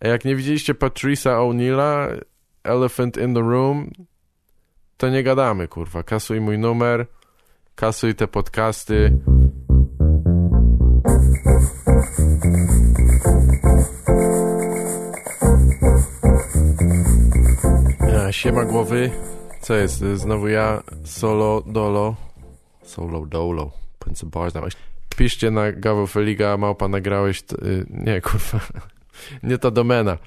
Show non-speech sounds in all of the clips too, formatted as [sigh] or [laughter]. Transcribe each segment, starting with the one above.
Jak nie widzieliście Patricia O'Neilla, Elephant in the Room, to nie gadamy, kurwa. Kasuj mój numer, kasuj te podcasty. Siema głowy. Co jest? Znowu ja, solo, dolo. Solo, dolo. Piszcie na Gabo Feliga, małpa nagrałeś... Y, nie, kurwa. Nie ta domena.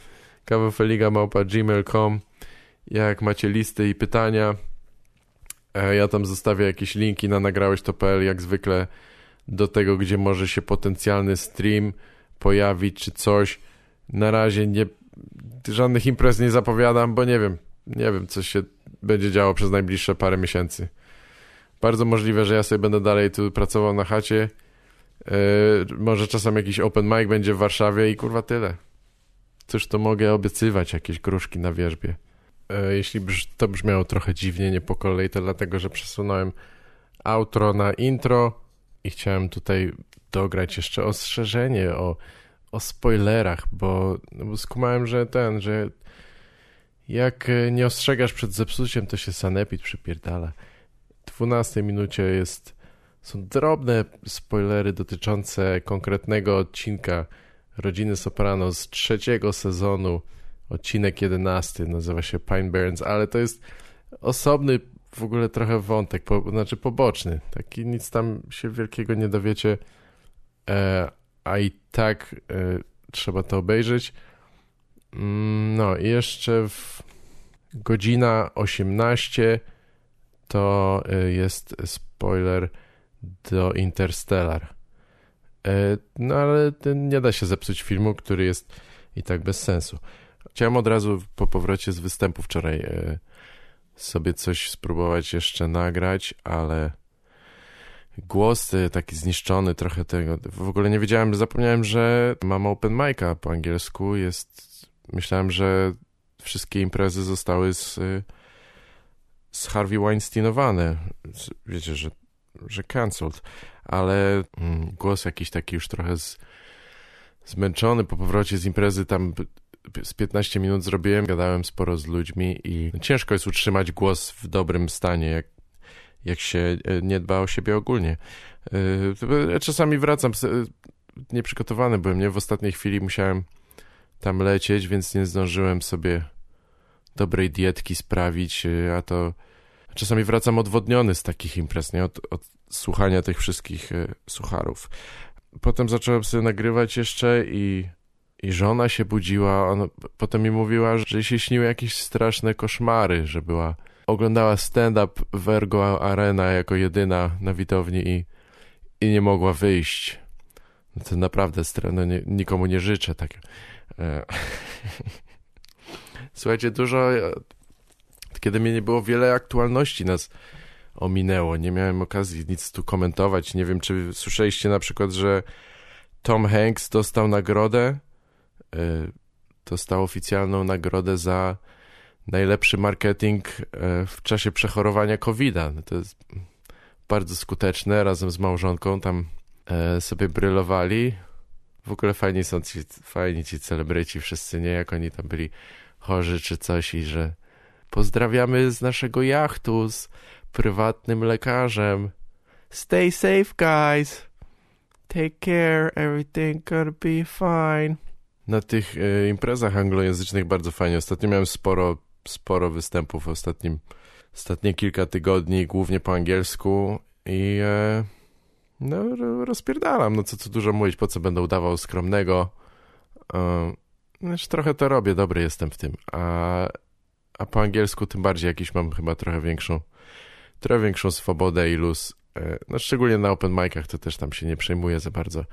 Gabo Feliga, małpa gmail.com. Jak macie listy i pytania, e, ja tam zostawię jakieś linki na nagrałeś to.pl, jak zwykle do tego, gdzie może się potencjalny stream pojawić, czy coś. Na razie nie, żadnych imprez nie zapowiadam, bo nie wiem, nie wiem, co się będzie działo przez najbliższe parę miesięcy. Bardzo możliwe, że ja sobie będę dalej tu pracował na chacie. Yy, może czasem jakiś open mic będzie w Warszawie i kurwa tyle. Cóż to mogę obiecywać, jakieś gruszki na wierzbie. Yy, jeśli to brzmiało trochę dziwnie, nie po kolei, to dlatego, że przesunąłem outro na intro i chciałem tutaj dograć jeszcze ostrzeżenie o, o spoilerach, bo, no bo skumałem, że ten, że jak nie ostrzegasz przed zepsuciem, to się sanepid przypierdala. W 12 minucie jest, są drobne spoilery dotyczące konkretnego odcinka Rodziny Soprano z trzeciego sezonu, odcinek 11, nazywa się Pine Barrens, ale to jest osobny w ogóle trochę wątek, po, znaczy poboczny, taki nic tam się wielkiego nie dowiecie, e, a i tak e, trzeba to obejrzeć. Mm, no i jeszcze w godzina 18 to e, jest spoiler do Interstellar. E, no ale nie da się zepsuć filmu, który jest i tak bez sensu. Chciałem od razu po powrocie z występu wczoraj e, sobie coś spróbować jeszcze nagrać, ale głos taki zniszczony trochę tego. W ogóle nie wiedziałem, zapomniałem, że mam open mic'a po angielsku. Jest, myślałem, że wszystkie imprezy zostały z, z Harvey Weinsteinowane. Wiecie, że, że cancelled, ale mm, głos jakiś taki już trochę z, zmęczony po powrocie z imprezy tam z 15 minut zrobiłem, gadałem sporo z ludźmi i ciężko jest utrzymać głos w dobrym stanie, jak, jak się nie dba o siebie ogólnie. Czasami wracam nieprzygotowany byłem, nie? W ostatniej chwili musiałem tam lecieć, więc nie zdążyłem sobie dobrej dietki sprawić, a to czasami wracam odwodniony z takich imprez, nie? Od, od słuchania tych wszystkich sucharów. Potem zacząłem sobie nagrywać jeszcze i i żona się budziła, ona potem mi mówiła, że się śniły jakieś straszne koszmary, że była oglądała stand-up w Ergo Arena jako jedyna na widowni i, i nie mogła wyjść. No to naprawdę no nie, nikomu nie życzę tak. E, [laughs] Słuchajcie, dużo kiedy mnie nie było wiele aktualności nas ominęło. Nie miałem okazji nic tu komentować. Nie wiem, czy słyszeliście na przykład, że Tom Hanks dostał nagrodę Y, dostał oficjalną nagrodę za najlepszy marketing y, w czasie przechorowania COVID-a. No to jest bardzo skuteczne. Razem z małżonką tam y, sobie brylowali. W ogóle fajni są ci, fajni ci celebryci wszyscy, nie? Jak oni tam byli chorzy czy coś i że pozdrawiamy z naszego jachtu z prywatnym lekarzem. Stay safe, guys. Take care. Everything gonna be fine na tych e, imprezach anglojęzycznych bardzo fajnie. Ostatnio miałem sporo, sporo występów ostatnim, ostatnie kilka tygodni, głównie po angielsku i e, no, rozpierdalam. No co tu dużo mówić, po co będę udawał skromnego. E, znaczy, trochę to robię, dobry jestem w tym. A, a po angielsku tym bardziej jakiś mam chyba trochę większą, trochę większą swobodę i luz. E, no szczególnie na open micach to też tam się nie przejmuję za bardzo.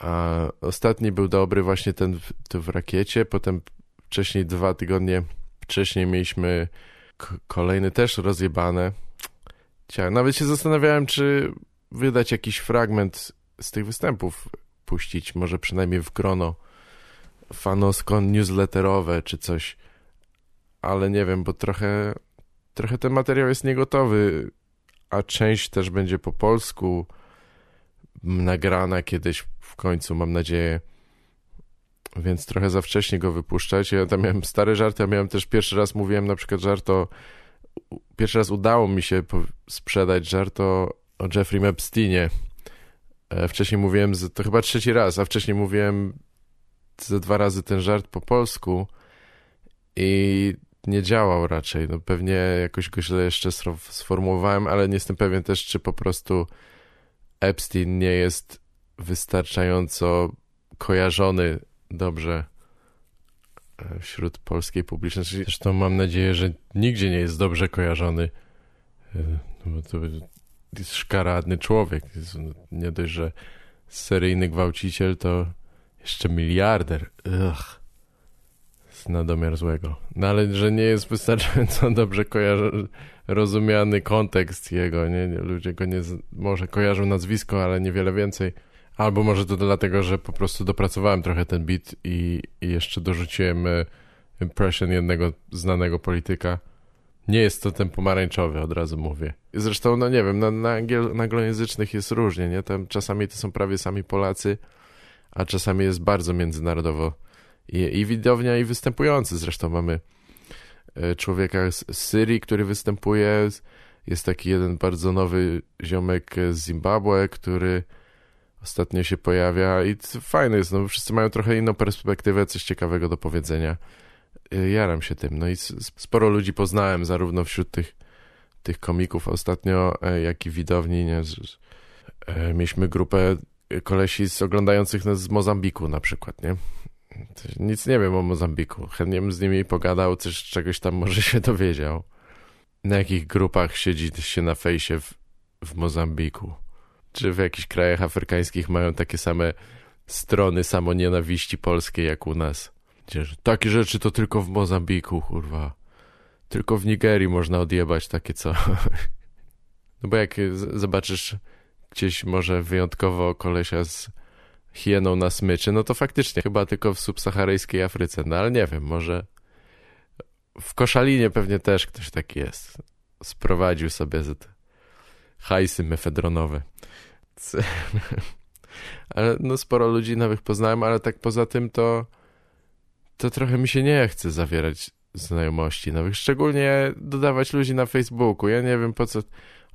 A ostatni był dobry właśnie ten w, w rakiecie, potem wcześniej dwa tygodnie wcześniej mieliśmy kolejny też rozjebane. Nawet się zastanawiałem, czy wydać jakiś fragment z tych występów, puścić może przynajmniej w grono fanosko newsletterowe czy coś. Ale nie wiem, bo trochę, trochę ten materiał jest niegotowy, a część też będzie po polsku nagrana kiedyś w końcu, mam nadzieję. więc trochę za wcześnie go wypuszczać. Ja tam miałem stare żarty, ja miałem też pierwszy raz, mówiłem na przykład żart o... Pierwszy raz udało mi się sprzedać żart o, o Jeffrey Epsteinie. E, wcześniej mówiłem, to chyba trzeci raz, a wcześniej mówiłem ze dwa razy ten żart po polsku i nie działał raczej. No pewnie jakoś go źle jeszcze sformułowałem, ale nie jestem pewien też, czy po prostu Epstein nie jest wystarczająco kojarzony dobrze e, wśród polskiej publiczności. Zresztą mam nadzieję, że nigdzie nie jest dobrze kojarzony. E, no bo to jest szkaradny człowiek. No, nie dość, że seryjny gwałciciel, to jeszcze miliarder. Ugh. Z nadomiar złego. No ale że nie jest wystarczająco [laughs] dobrze rozumiany kontekst jego, nie? Ludzie go nie, może kojarzą nazwisko, ale niewiele więcej. Albo może to dlatego, że po prostu dopracowałem trochę ten beat i, i jeszcze dorzuciłem e, impression jednego znanego polityka. Nie jest to ten pomarańczowy, od razu mówię. Zresztą, no nie wiem, na, na, angiel, na anglojęzycznych jest różnie, nie? Tam czasami to są prawie sami Polacy, a czasami jest bardzo międzynarodowo. I, i widownia, i występujący. Zresztą mamy e, człowieka z Syrii, który występuje. Jest taki jeden bardzo nowy ziomek z Zimbabwe, który ostatnio się pojawia i fajne jest, no wszyscy mają trochę inną perspektywę, coś ciekawego do powiedzenia. Y, jaram się tym, no i sporo ludzi poznałem, zarówno wśród tych, tych komików ostatnio, e, jak i widowni, nie? E, mieliśmy grupę kolesi z oglądających nas z Mozambiku na przykład, nie? Nic nie wiem o Mozambiku. Chętnie bym z nimi pogadał, coś czegoś tam może się dowiedział. Na jakich grupach siedzi się na fejsie w, w Mozambiku? czy w jakichś krajach afrykańskich mają takie same strony samonienawiści polskiej jak u nas. Gdzie, takie rzeczy to tylko w Mozambiku, kurwa. Tylko w Nigerii można odjebać takie co. [laughs] No bo jak zobaczysz gdzieś może wyjątkowo kolesia z hieną na smyczy, no to faktycznie chyba tylko w subsaharyjskiej Afryce. No ale nie wiem, może w Koszalinie pewnie też ktoś taki jest. Sprowadził sobie hajsy mefedronowe. [laughs] Ale no sporo ludzi nowych poznałem, ale tak poza tym to to trochę mi się nie chce zawierać znajomości nowych, szczególnie dodawać ludzi na Facebooku. Ja nie wiem po co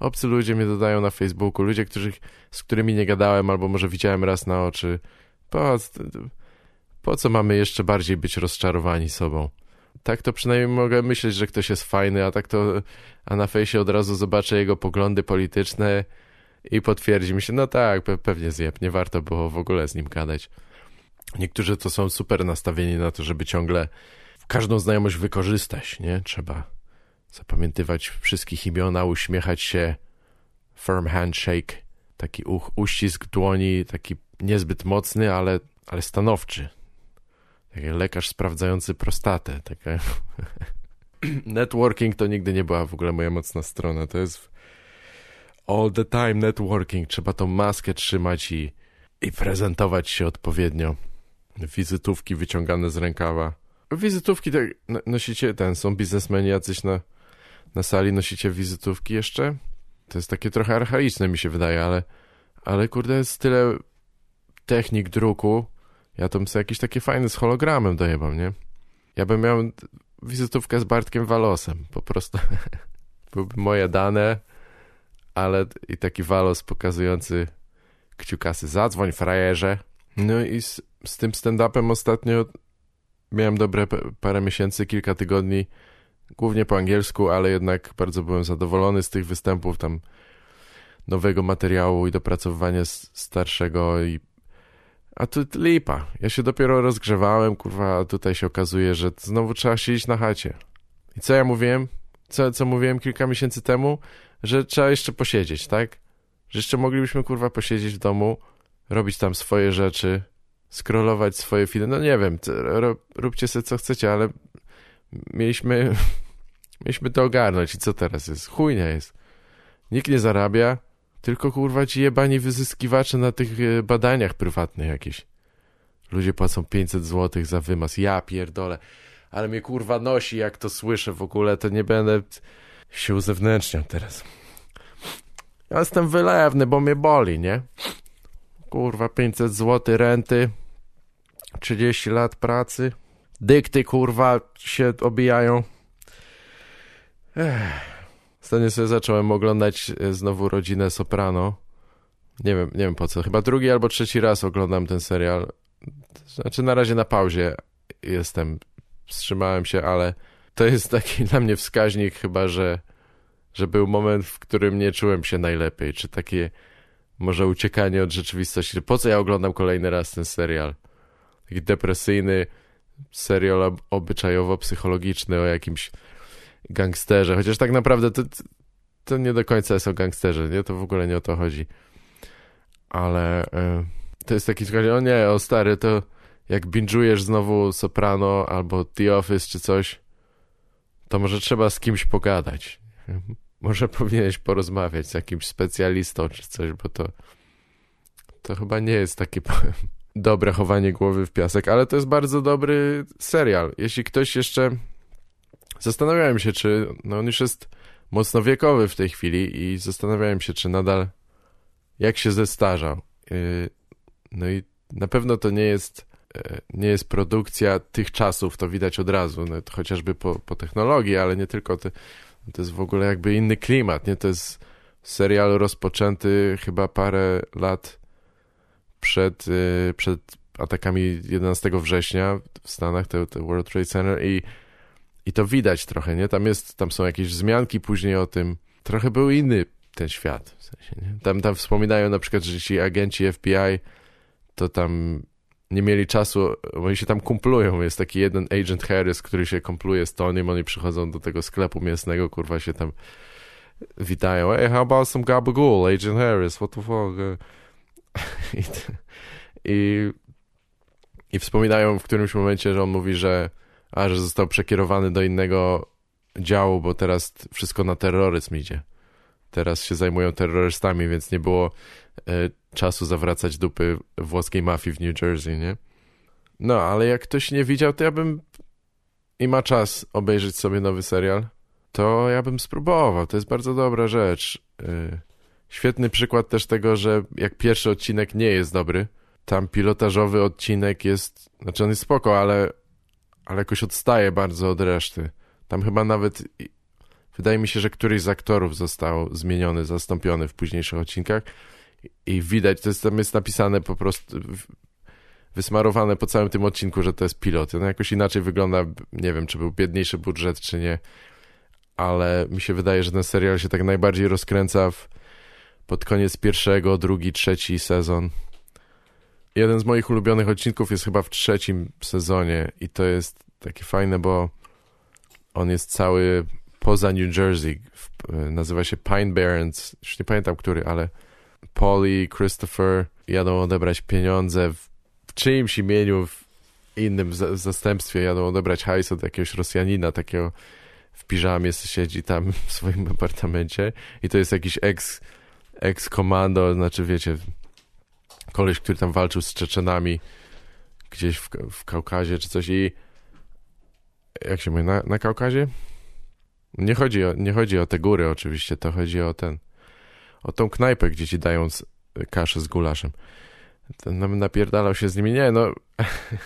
obcy ludzie mnie dodają na Facebooku, ludzie, których, z którymi nie gadałem albo może widziałem raz na oczy. Po, po co mamy jeszcze bardziej być rozczarowani sobą? Tak to przynajmniej mogę myśleć, że ktoś jest fajny, a tak to a na fejsie od razu zobaczę jego poglądy polityczne i potwierdzi mi się, no tak, pe pewnie zjeb, nie warto było w ogóle z nim gadać. Niektórzy to są super nastawieni na to, żeby ciągle każdą znajomość wykorzystać, nie? Trzeba zapamiętywać wszystkich imiona, uśmiechać się, firm handshake, taki uścisk dłoni, taki niezbyt mocny, ale, ale stanowczy. Lekarz sprawdzający prostatę. Taka... [laughs] Networking to nigdy nie była w ogóle moja mocna strona. To jest all the time networking. Trzeba tą maskę trzymać i, i prezentować się odpowiednio. Wizytówki wyciągane z rękawa. Wizytówki tak, nosicie, ten, są biznesmeni jacyś na, na sali, nosicie wizytówki jeszcze? To jest takie trochę archaiczne mi się wydaje, ale, ale kurde jest tyle technik druku. Ja to sobie jakieś takie fajne z hologramem dojebam, nie? Ja bym miał wizytówkę z Bartkiem Walosem, po prostu. [laughs] Byłyby moje dane, ale i taki walos pokazujący kciukasy, zadzwoń frajerze. No i z, z tym stand-upem ostatnio miałem dobre parę miesięcy, kilka tygodni, głównie po angielsku, ale jednak bardzo byłem zadowolony z tych występów, tam nowego materiału i dopracowywania starszego i a tu lipa. Ja się dopiero rozgrzewałem, kurwa, a tutaj się okazuje, że znowu trzeba siedzieć na chacie. I co ja mówiłem? Co, co mówiłem kilka miesięcy temu? że trzeba jeszcze posiedzieć, tak? Że jeszcze moglibyśmy, kurwa, posiedzieć w domu, robić tam swoje rzeczy, scrollować swoje filmy, no nie wiem, róbcie sobie co chcecie, ale mieliśmy, [laughs] mieliśmy to ogarnąć i co teraz jest? Chujnia jest. Nikt nie zarabia, tylko kurwa ci jebani wyzyskiwacze na tych e, badaniach prywatnych jakieś. Ludzie płacą 500 zł za wymaz. Ja pierdolę. Ale mnie kurwa nosi, jak to słyszę w ogóle, to nie będę się uzewnętrzniam teraz. Ja jestem wylewny, bo mnie boli, nie? Kurwa, 500 zł renty. 30 lat pracy. Dykty, kurwa, się obijają. Ech. Ostatnio sobie zacząłem oglądać e, znowu Rodzinę Soprano. Nie wiem, nie wiem po co. Chyba drugi albo trzeci raz oglądam ten serial. Znaczy na razie na pauzie jestem. Wstrzymałem się, ale to jest taki dla mnie wskaźnik chyba, że, że był moment, w którym nie czułem się najlepiej. Czy takie może uciekanie od rzeczywistości. Po co ja oglądam kolejny raz ten serial? Taki depresyjny serial obyczajowo-psychologiczny o jakimś gangsterze, chociaż tak naprawdę to, to nie do końca jest o gangsterze, nie? To w ogóle nie o to chodzi. Ale y, to jest taki o nie, o stary, to jak binge'ujesz znowu Soprano albo The Office czy coś, to może trzeba z kimś pogadać. [laughs] Może powinieneś porozmawiać z jakimś specjalistą czy coś, bo to to chyba nie jest takie [laughs] dobre chowanie głowy w piasek, ale to jest bardzo dobry serial. Jeśli ktoś jeszcze zastanawiałem się, czy no on już jest mocno wiekowy w tej chwili i zastanawiałem się, czy nadal jak się zestarzał. Y, no i na pewno to nie jest y, nie jest produkcja tych czasów, to widać od razu, no, chociażby po, po technologii, ale nie tylko. To, to jest w ogóle jakby inny klimat, nie? To jest serial rozpoczęty chyba parę lat przed, y, przed atakami 11 września w Stanach, te, te World Trade Center i i to widać trochę, nie? Tam jest, tam są jakieś wzmianki później o tym. Trochę był inny ten świat. W sensie, nie? Tam, tam wspominają na przykład, że ci agenci FBI to tam nie mieli czasu, oni się tam kumplują. Jest taki jeden agent Harris, który się kumpluje z Tonym, oni przychodzą do tego sklepu mięsnego, kurwa się tam witają. Hey, how about some gabagool, agent Harris, what the fuck? [laughs] I, i, I wspominają w którymś momencie, że on mówi, że a że został przekierowany do innego działu, bo teraz wszystko na terroryzm idzie. Teraz się zajmują terrorystami, więc nie było e, czasu zawracać dupy włoskiej mafii w New Jersey, nie? No, ale jak ktoś nie widział, to ja bym i ma czas obejrzeć sobie nowy serial, to ja bym spróbował. To jest bardzo dobra rzecz. E, świetny przykład też tego, że jak pierwszy odcinek nie jest dobry, tam pilotażowy odcinek jest, znaczy on jest spoko, ale ale jakoś odstaje bardzo od reszty. Tam chyba nawet wydaje mi się, że któryś z aktorów został zmieniony, zastąpiony w późniejszych odcinkach i widać, to jest, tam jest napisane po prostu wysmarowane po całym tym odcinku, że to jest pilot. No jakoś inaczej wygląda, nie wiem, czy był biedniejszy budżet, czy nie, ale mi się wydaje, że ten serial się tak najbardziej rozkręca w, pod koniec pierwszego, drugi, trzeci sezon jeden z moich ulubionych odcinków jest chyba w trzecim sezonie i to jest takie fajne, bo on jest cały poza New Jersey. Nazywa się Pine Barrens. Już nie pamiętam który, ale Polly, Christopher jadą odebrać pieniądze w, w czyimś imieniu, w innym zastępstwie jadą odebrać hajs od jakiegoś Rosjanina, takiego w piżamie siedzi tam w swoim [laughs] apartamencie i to jest jakiś ex, ex-komando, znaczy wiecie, koleś, który tam walczył z Czeczenami gdzieś w, w Kaukazie czy coś i jak się mówi, na, na Kaukazie? Nie chodzi, o, nie chodzi o te góry oczywiście, to chodzi o ten, o tą knajpę, gdzie ci dają kaszę z gulaszem. Ten napierdalał się z nimi. Nie, no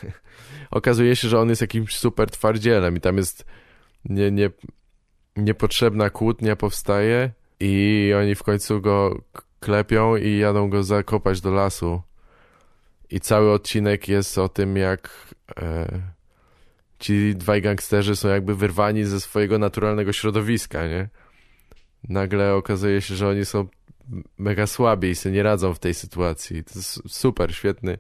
[laughs] okazuje się, że on jest jakimś super twardzielem i tam jest nie, nie, niepotrzebna kłótnia powstaje i oni w końcu go klepią i jadą go zakopać do lasu. I cały odcinek jest o tym, jak e, ci dwaj gangsterzy są jakby wyrwani ze swojego naturalnego środowiska, nie? Nagle okazuje się, że oni są mega słabi i sobie nie radzą w tej sytuacji. To jest super, świetny,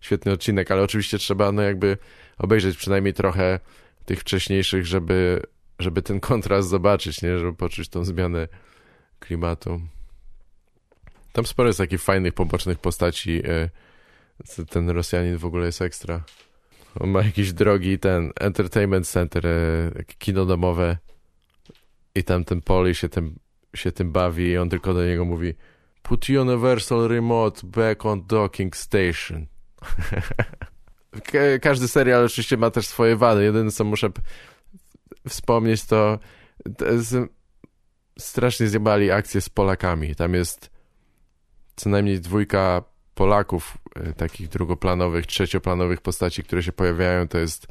świetny odcinek, ale oczywiście trzeba no jakby obejrzeć przynajmniej trochę tych wcześniejszych, żeby, żeby ten [laughs] kontrast zobaczyć, nie? Żeby poczuć tą zmianę klimatu. Tam sporo jest takich fajnych, pobocznych postaci. E, ten Rosjanin w ogóle jest ekstra. On ma jakiś drogi ten entertainment center, e, kino domowe i tam ten Poli się tym, się tym bawi i on tylko do niego mówi Put Universal Remote back on docking station. [laughs] Każdy serial oczywiście ma też swoje wady. Jedyne co muszę wspomnieć to, to jest, strasznie zjebali akcję z Polakami. Tam jest co najmniej dwójka Polaków, e, takich drugoplanowych, trzecioplanowych postaci, które się pojawiają, to jest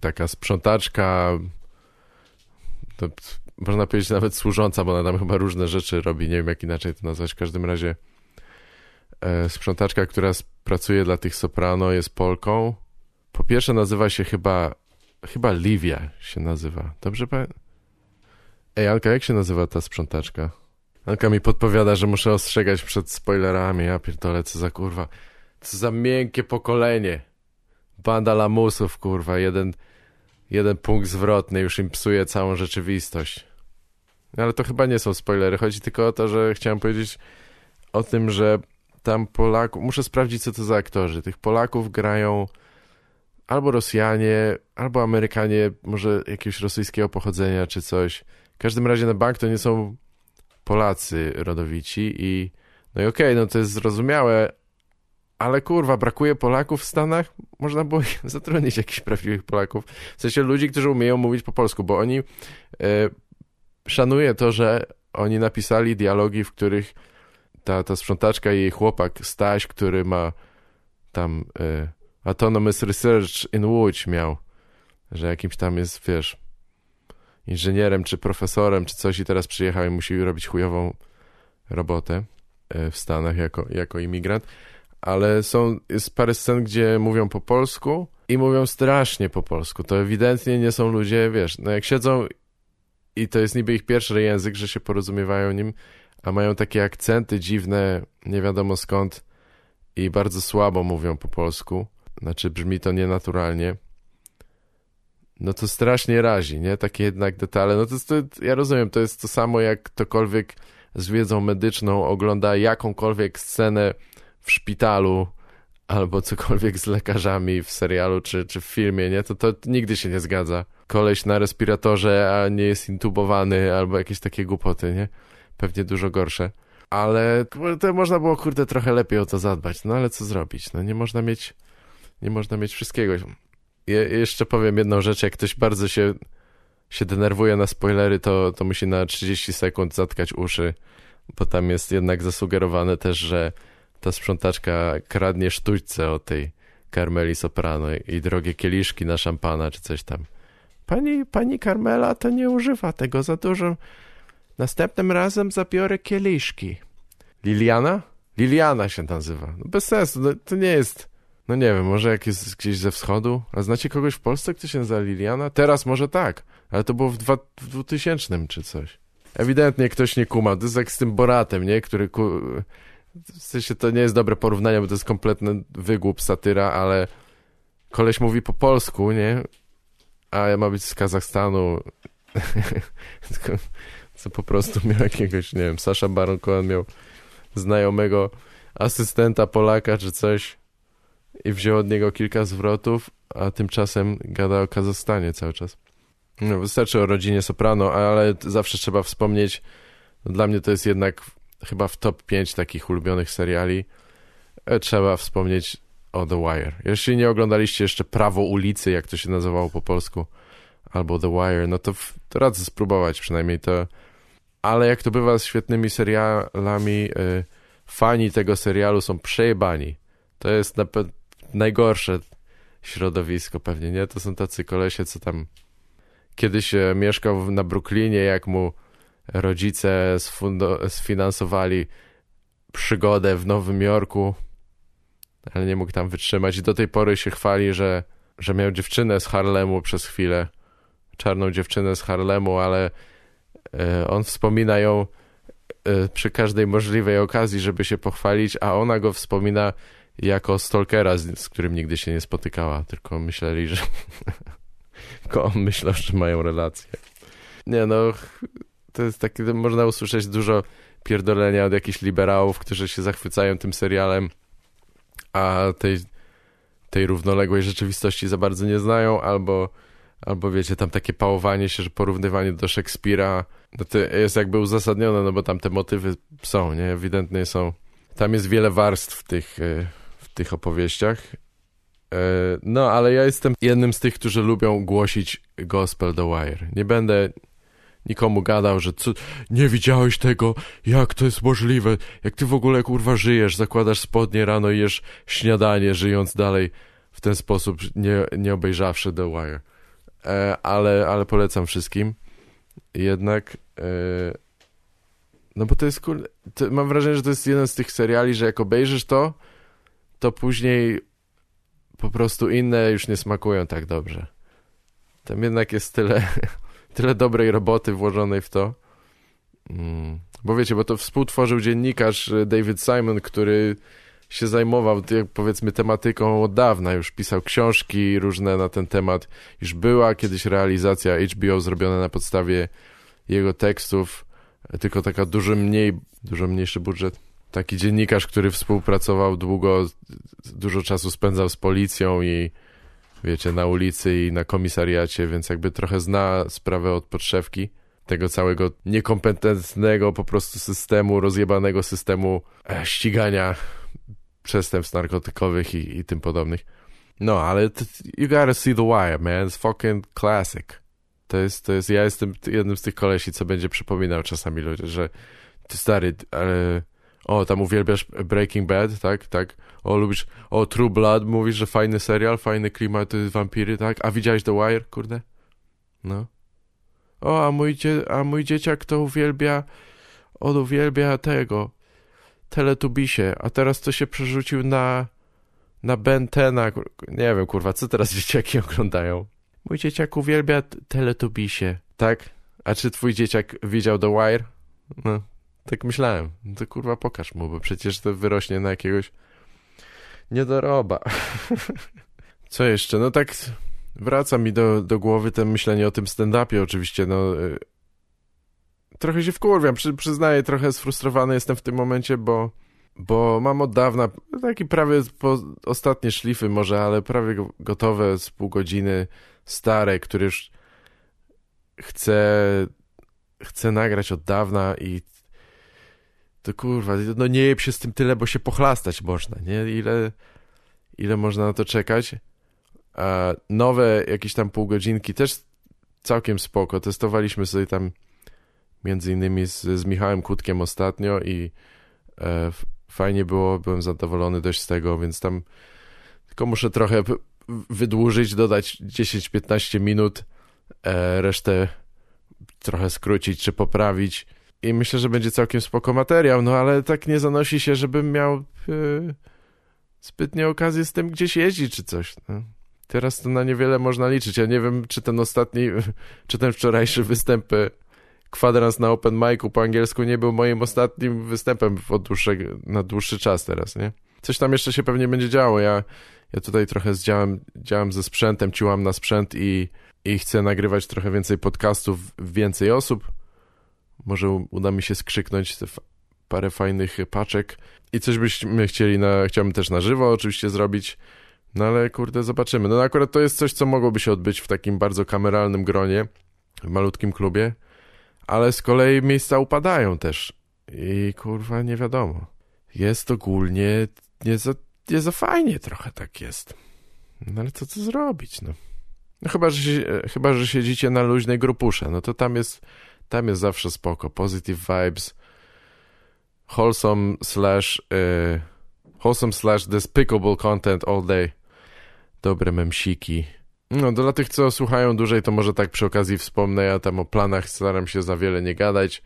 taka sprzątaczka, to można powiedzieć nawet służąca, bo ona tam chyba różne rzeczy robi, nie wiem jak inaczej to nazwać, w każdym razie e, sprzątaczka, która pracuje dla tych soprano, jest Polką. Po pierwsze nazywa się chyba, chyba Livia się nazywa, dobrze pamiętam? Ej, jak się nazywa ta sprzątaczka? Anka mi podpowiada, że muszę ostrzegać przed spoilerami. Ja pierdolę, co za kurwa. Co za miękkie pokolenie. Banda lamusów, kurwa. Jeden, jeden punkt zwrotny już im psuje całą rzeczywistość. Ale to chyba nie są spoilery. Chodzi tylko o to, że chciałem powiedzieć o tym, że tam Polaków... Muszę sprawdzić, co to za aktorzy. Tych Polaków grają albo Rosjanie, albo Amerykanie, może jakiegoś rosyjskiego pochodzenia czy coś. W każdym razie na bank to nie są Polacy rodowici i no i okej, okay, no to jest zrozumiałe, ale kurwa, brakuje Polaków w Stanach? Można było [laughs] zatrudnić jakichś prawdziwych Polaków. W sensie ludzi, którzy umieją mówić po polsku, bo oni... E, szanuję to, że oni napisali dialogi, w których ta, ta sprzątaczka i jej chłopak Staś, który ma tam e, Autonomous Research in Łódź miał, że jakimś tam jest, wiesz, inżynierem, czy profesorem, czy coś i teraz przyjechał i musi robić chujową robotę e, w Stanach jako, jako imigrant. Ale są, jest parę scen, gdzie mówią po polsku i mówią strasznie po polsku. To ewidentnie nie są ludzie, wiesz, no jak siedzą i to jest niby ich pierwszy język, że się porozumiewają nim, a mają takie akcenty dziwne, nie wiadomo skąd i bardzo słabo mówią po polsku. Znaczy brzmi to nienaturalnie no to strasznie razi, nie? Takie jednak detale. No to, to ja rozumiem, to jest to samo jak ktokolwiek z wiedzą medyczną ogląda jakąkolwiek scenę w szpitalu albo cokolwiek z lekarzami w serialu czy, czy w filmie, nie? To, to nigdy się nie zgadza. Koleś na respiratorze, a nie jest intubowany albo jakieś takie głupoty, nie? Pewnie dużo gorsze. Ale to można było, kurde, trochę lepiej o to zadbać. No ale co zrobić? No nie można mieć, nie można mieć wszystkiego. Je, jeszcze powiem jedną rzecz, jak ktoś bardzo się, się denerwuje na spoilery, to, to musi na 30 sekund zatkać uszy, bo tam jest jednak zasugerowane też, że ta sprzątaczka kradnie sztućce od tej Carmeli Soprano i, i drogie kieliszki na szampana czy coś tam. Pani, pani Carmela to nie używa tego za dużo. Następnym razem zabiorę kieliszki. Liliana? Liliana się nazywa. No bez sensu, no, to nie jest no nie wiem, może jak jest gdzieś ze wschodu? A znacie kogoś w Polsce, kto się nazywa Liliana? Teraz może tak, ale to było w, dwa, w 2000 czy coś. Ewidentnie ktoś nie kuma. To jest jak z tym Boratem, nie? Który... Ku... W sensie to nie jest dobre porównanie, bo to jest kompletny wygłup, satyra, ale koleś mówi po polsku, nie? A ja ma być z Kazachstanu. [laughs] co po prostu miał jakiegoś, nie wiem, Sasha Baron Cohen miał znajomego asystenta Polaka czy coś i wziął od niego kilka zwrotów, a tymczasem gada o Kazachstanie cały czas. No, wystarczy o rodzinie Soprano, ale zawsze trzeba wspomnieć, no, dla mnie to jest jednak chyba w top 5 takich ulubionych seriali. E, trzeba wspomnieć o The Wire. Jeśli nie oglądaliście jeszcze Prawo ulicy, jak to się nazywało po polsku, albo The Wire, no to, to radzę spróbować przynajmniej to. Ale jak to bywa z świetnymi serialami, y, fani tego serialu są przejebani. To jest na, najgorsze środowisko pewnie, nie? To są tacy kolesie, co tam kiedyś mieszkał na Brooklynie, jak mu rodzice sfinansowali przygodę w Nowym Jorku, ale nie mógł tam wytrzymać i do tej pory się chwali, że, że miał dziewczynę z Harlemu przez chwilę, czarną dziewczynę z Harlemu, ale e, on wspomina ją e, przy każdej możliwej okazji, żeby się pochwalić, a ona go wspomina jako stalkera, z, z którym nigdy się nie spotykała, tylko myśleli, że [laughs] tylko on myślał, że mają relację. Nie no, to jest takie, można usłyszeć dużo pierdolenia od jakichś liberałów, którzy się zachwycają tym serialem, a tej, tej równoległej rzeczywistości za bardzo nie znają, albo, albo wiecie, tam takie pałowanie się, że porównywanie do Szekspira no to jest jakby uzasadnione, no bo tam te motywy są, nie? Ewidentnie są. Tam jest wiele warstw tych, e, tych opowieściach. E, no, ale ja jestem jednym z tych, którzy lubią głosić gospel The Wire. Nie będę, nikomu gadał, że co, nie widziałeś tego, jak to jest możliwe, jak ty w ogóle kurwa żyjesz, zakładasz spodnie rano i jesz śniadanie, żyjąc dalej w ten sposób, nie, nie obejrzawszy The Wire. E, ale, ale polecam wszystkim. Jednak, e, no bo to jest to, mam wrażenie, że to jest jeden z tych seriali, że jak obejrzysz to, to później po prostu inne już nie smakują tak dobrze. Tam jednak jest tyle, [laughs] tyle dobrej roboty włożonej w to. Mm. Bo wiecie, bo to współtworzył dziennikarz e, David Simon, który się zajmował, powiedzmy, tematyką od dawna. Już pisał książki różne na ten temat. Już była kiedyś realizacja HBO zrobiona na podstawie jego tekstów, tylko taka dużo mniej, dużo mniejszy budżet. Taki dziennikarz, który współpracował długo, dużo czasu spędzał z policją i wiecie, na ulicy i na komisariacie, więc jakby trochę zna sprawę od podszewki tego całego niekompetentnego po prostu systemu, rozjebanego systemu e, ścigania przestępstw narkotykowych i, i tym podobnych. No, ale you gotta see The Wire, man. It's fucking classic. To jest, to jest, ja jestem jednym z tych kolesi, co będzie przypominał czasami ludzie, że ty stary, ale o, tam uwielbiasz Breaking Bad, tak, tak, o, lubisz, o, True Blood, mówisz, że fajny serial, fajny klimat, wampiry, tak, a widziałeś The Wire, kurde? No. O, a mój, dzie a mój dzieciak to uwielbia, on uwielbia tego, Teletubisie, a teraz to się przerzucił na na Bentena, nie wiem, kurwa, co teraz [laughs] dzieciaki oglądają? Mój dzieciak uwielbia Teletubisie, tak? A czy twój dzieciak widział The Wire? No, tak myślałem. No to kurwa pokaż mu, bo przecież to wyrośnie na jakiegoś niedoroba. [laughs] Co jeszcze? No tak wraca mi do, do głowy to myślenie o tym stand-upie oczywiście, no y, trochę się wkurwiam, przy, przyznaję, trochę sfrustrowany jestem w tym momencie, bo, bo mam od dawna taki prawie po, ostatnie szlify może, ale prawie gotowe z pół godziny stare, które już chcę, chcę nagrać od dawna i to kurwa, no nie jeb się z tym tyle, bo się pochlastać można, nie? Ile, ile można na to czekać? A nowe jakieś tam półgodzinki też całkiem spoko. Testowaliśmy sobie tam między innymi z, z Michałem Kutkiem ostatnio i e, fajnie było, byłem zadowolony dość z tego, więc tam tylko muszę trochę wydłużyć, dodać 10-15 minut, e, resztę trochę skrócić czy poprawić i myślę, że będzie całkiem spoko materiał, no ale tak nie zanosi się, żebym miał e, zbytnie okazję z tym gdzieś jeździć czy coś. No. Teraz to na niewiele można liczyć. Ja nie wiem, czy ten ostatni, [laughs] czy ten wczorajszy występ e, kwadrans na open micu po angielsku nie był moim ostatnim występem od na dłuższy czas teraz, nie? Coś tam jeszcze się pewnie będzie działo. Ja, ja tutaj trochę zdziałam, działam ze sprzętem, ciłam na sprzęt i, i chcę nagrywać trochę więcej podcastów, więcej osób. Może uda mi się skrzyknąć parę fajnych paczek i coś byśmy chcieli na, chciałbym też na żywo oczywiście zrobić. No ale kurde, zobaczymy. No akurat to jest coś, co mogłoby się odbyć w takim bardzo kameralnym gronie, w malutkim klubie ale z kolei miejsca upadają też. I kurwa, nie wiadomo. Jest ogólnie nie za, nie za fajnie trochę tak jest. No ale co co zrobić, no. No chyba, że, chyba, że siedzicie na luźnej grupusze, no to tam jest, tam jest zawsze spoko. Positive vibes, wholesome slash, y, wholesome slash despicable content all day. Dobre memsiki no, dla tych, co słuchają dłużej, to może tak przy okazji wspomnę, ja tam o planach staram się za wiele nie gadać,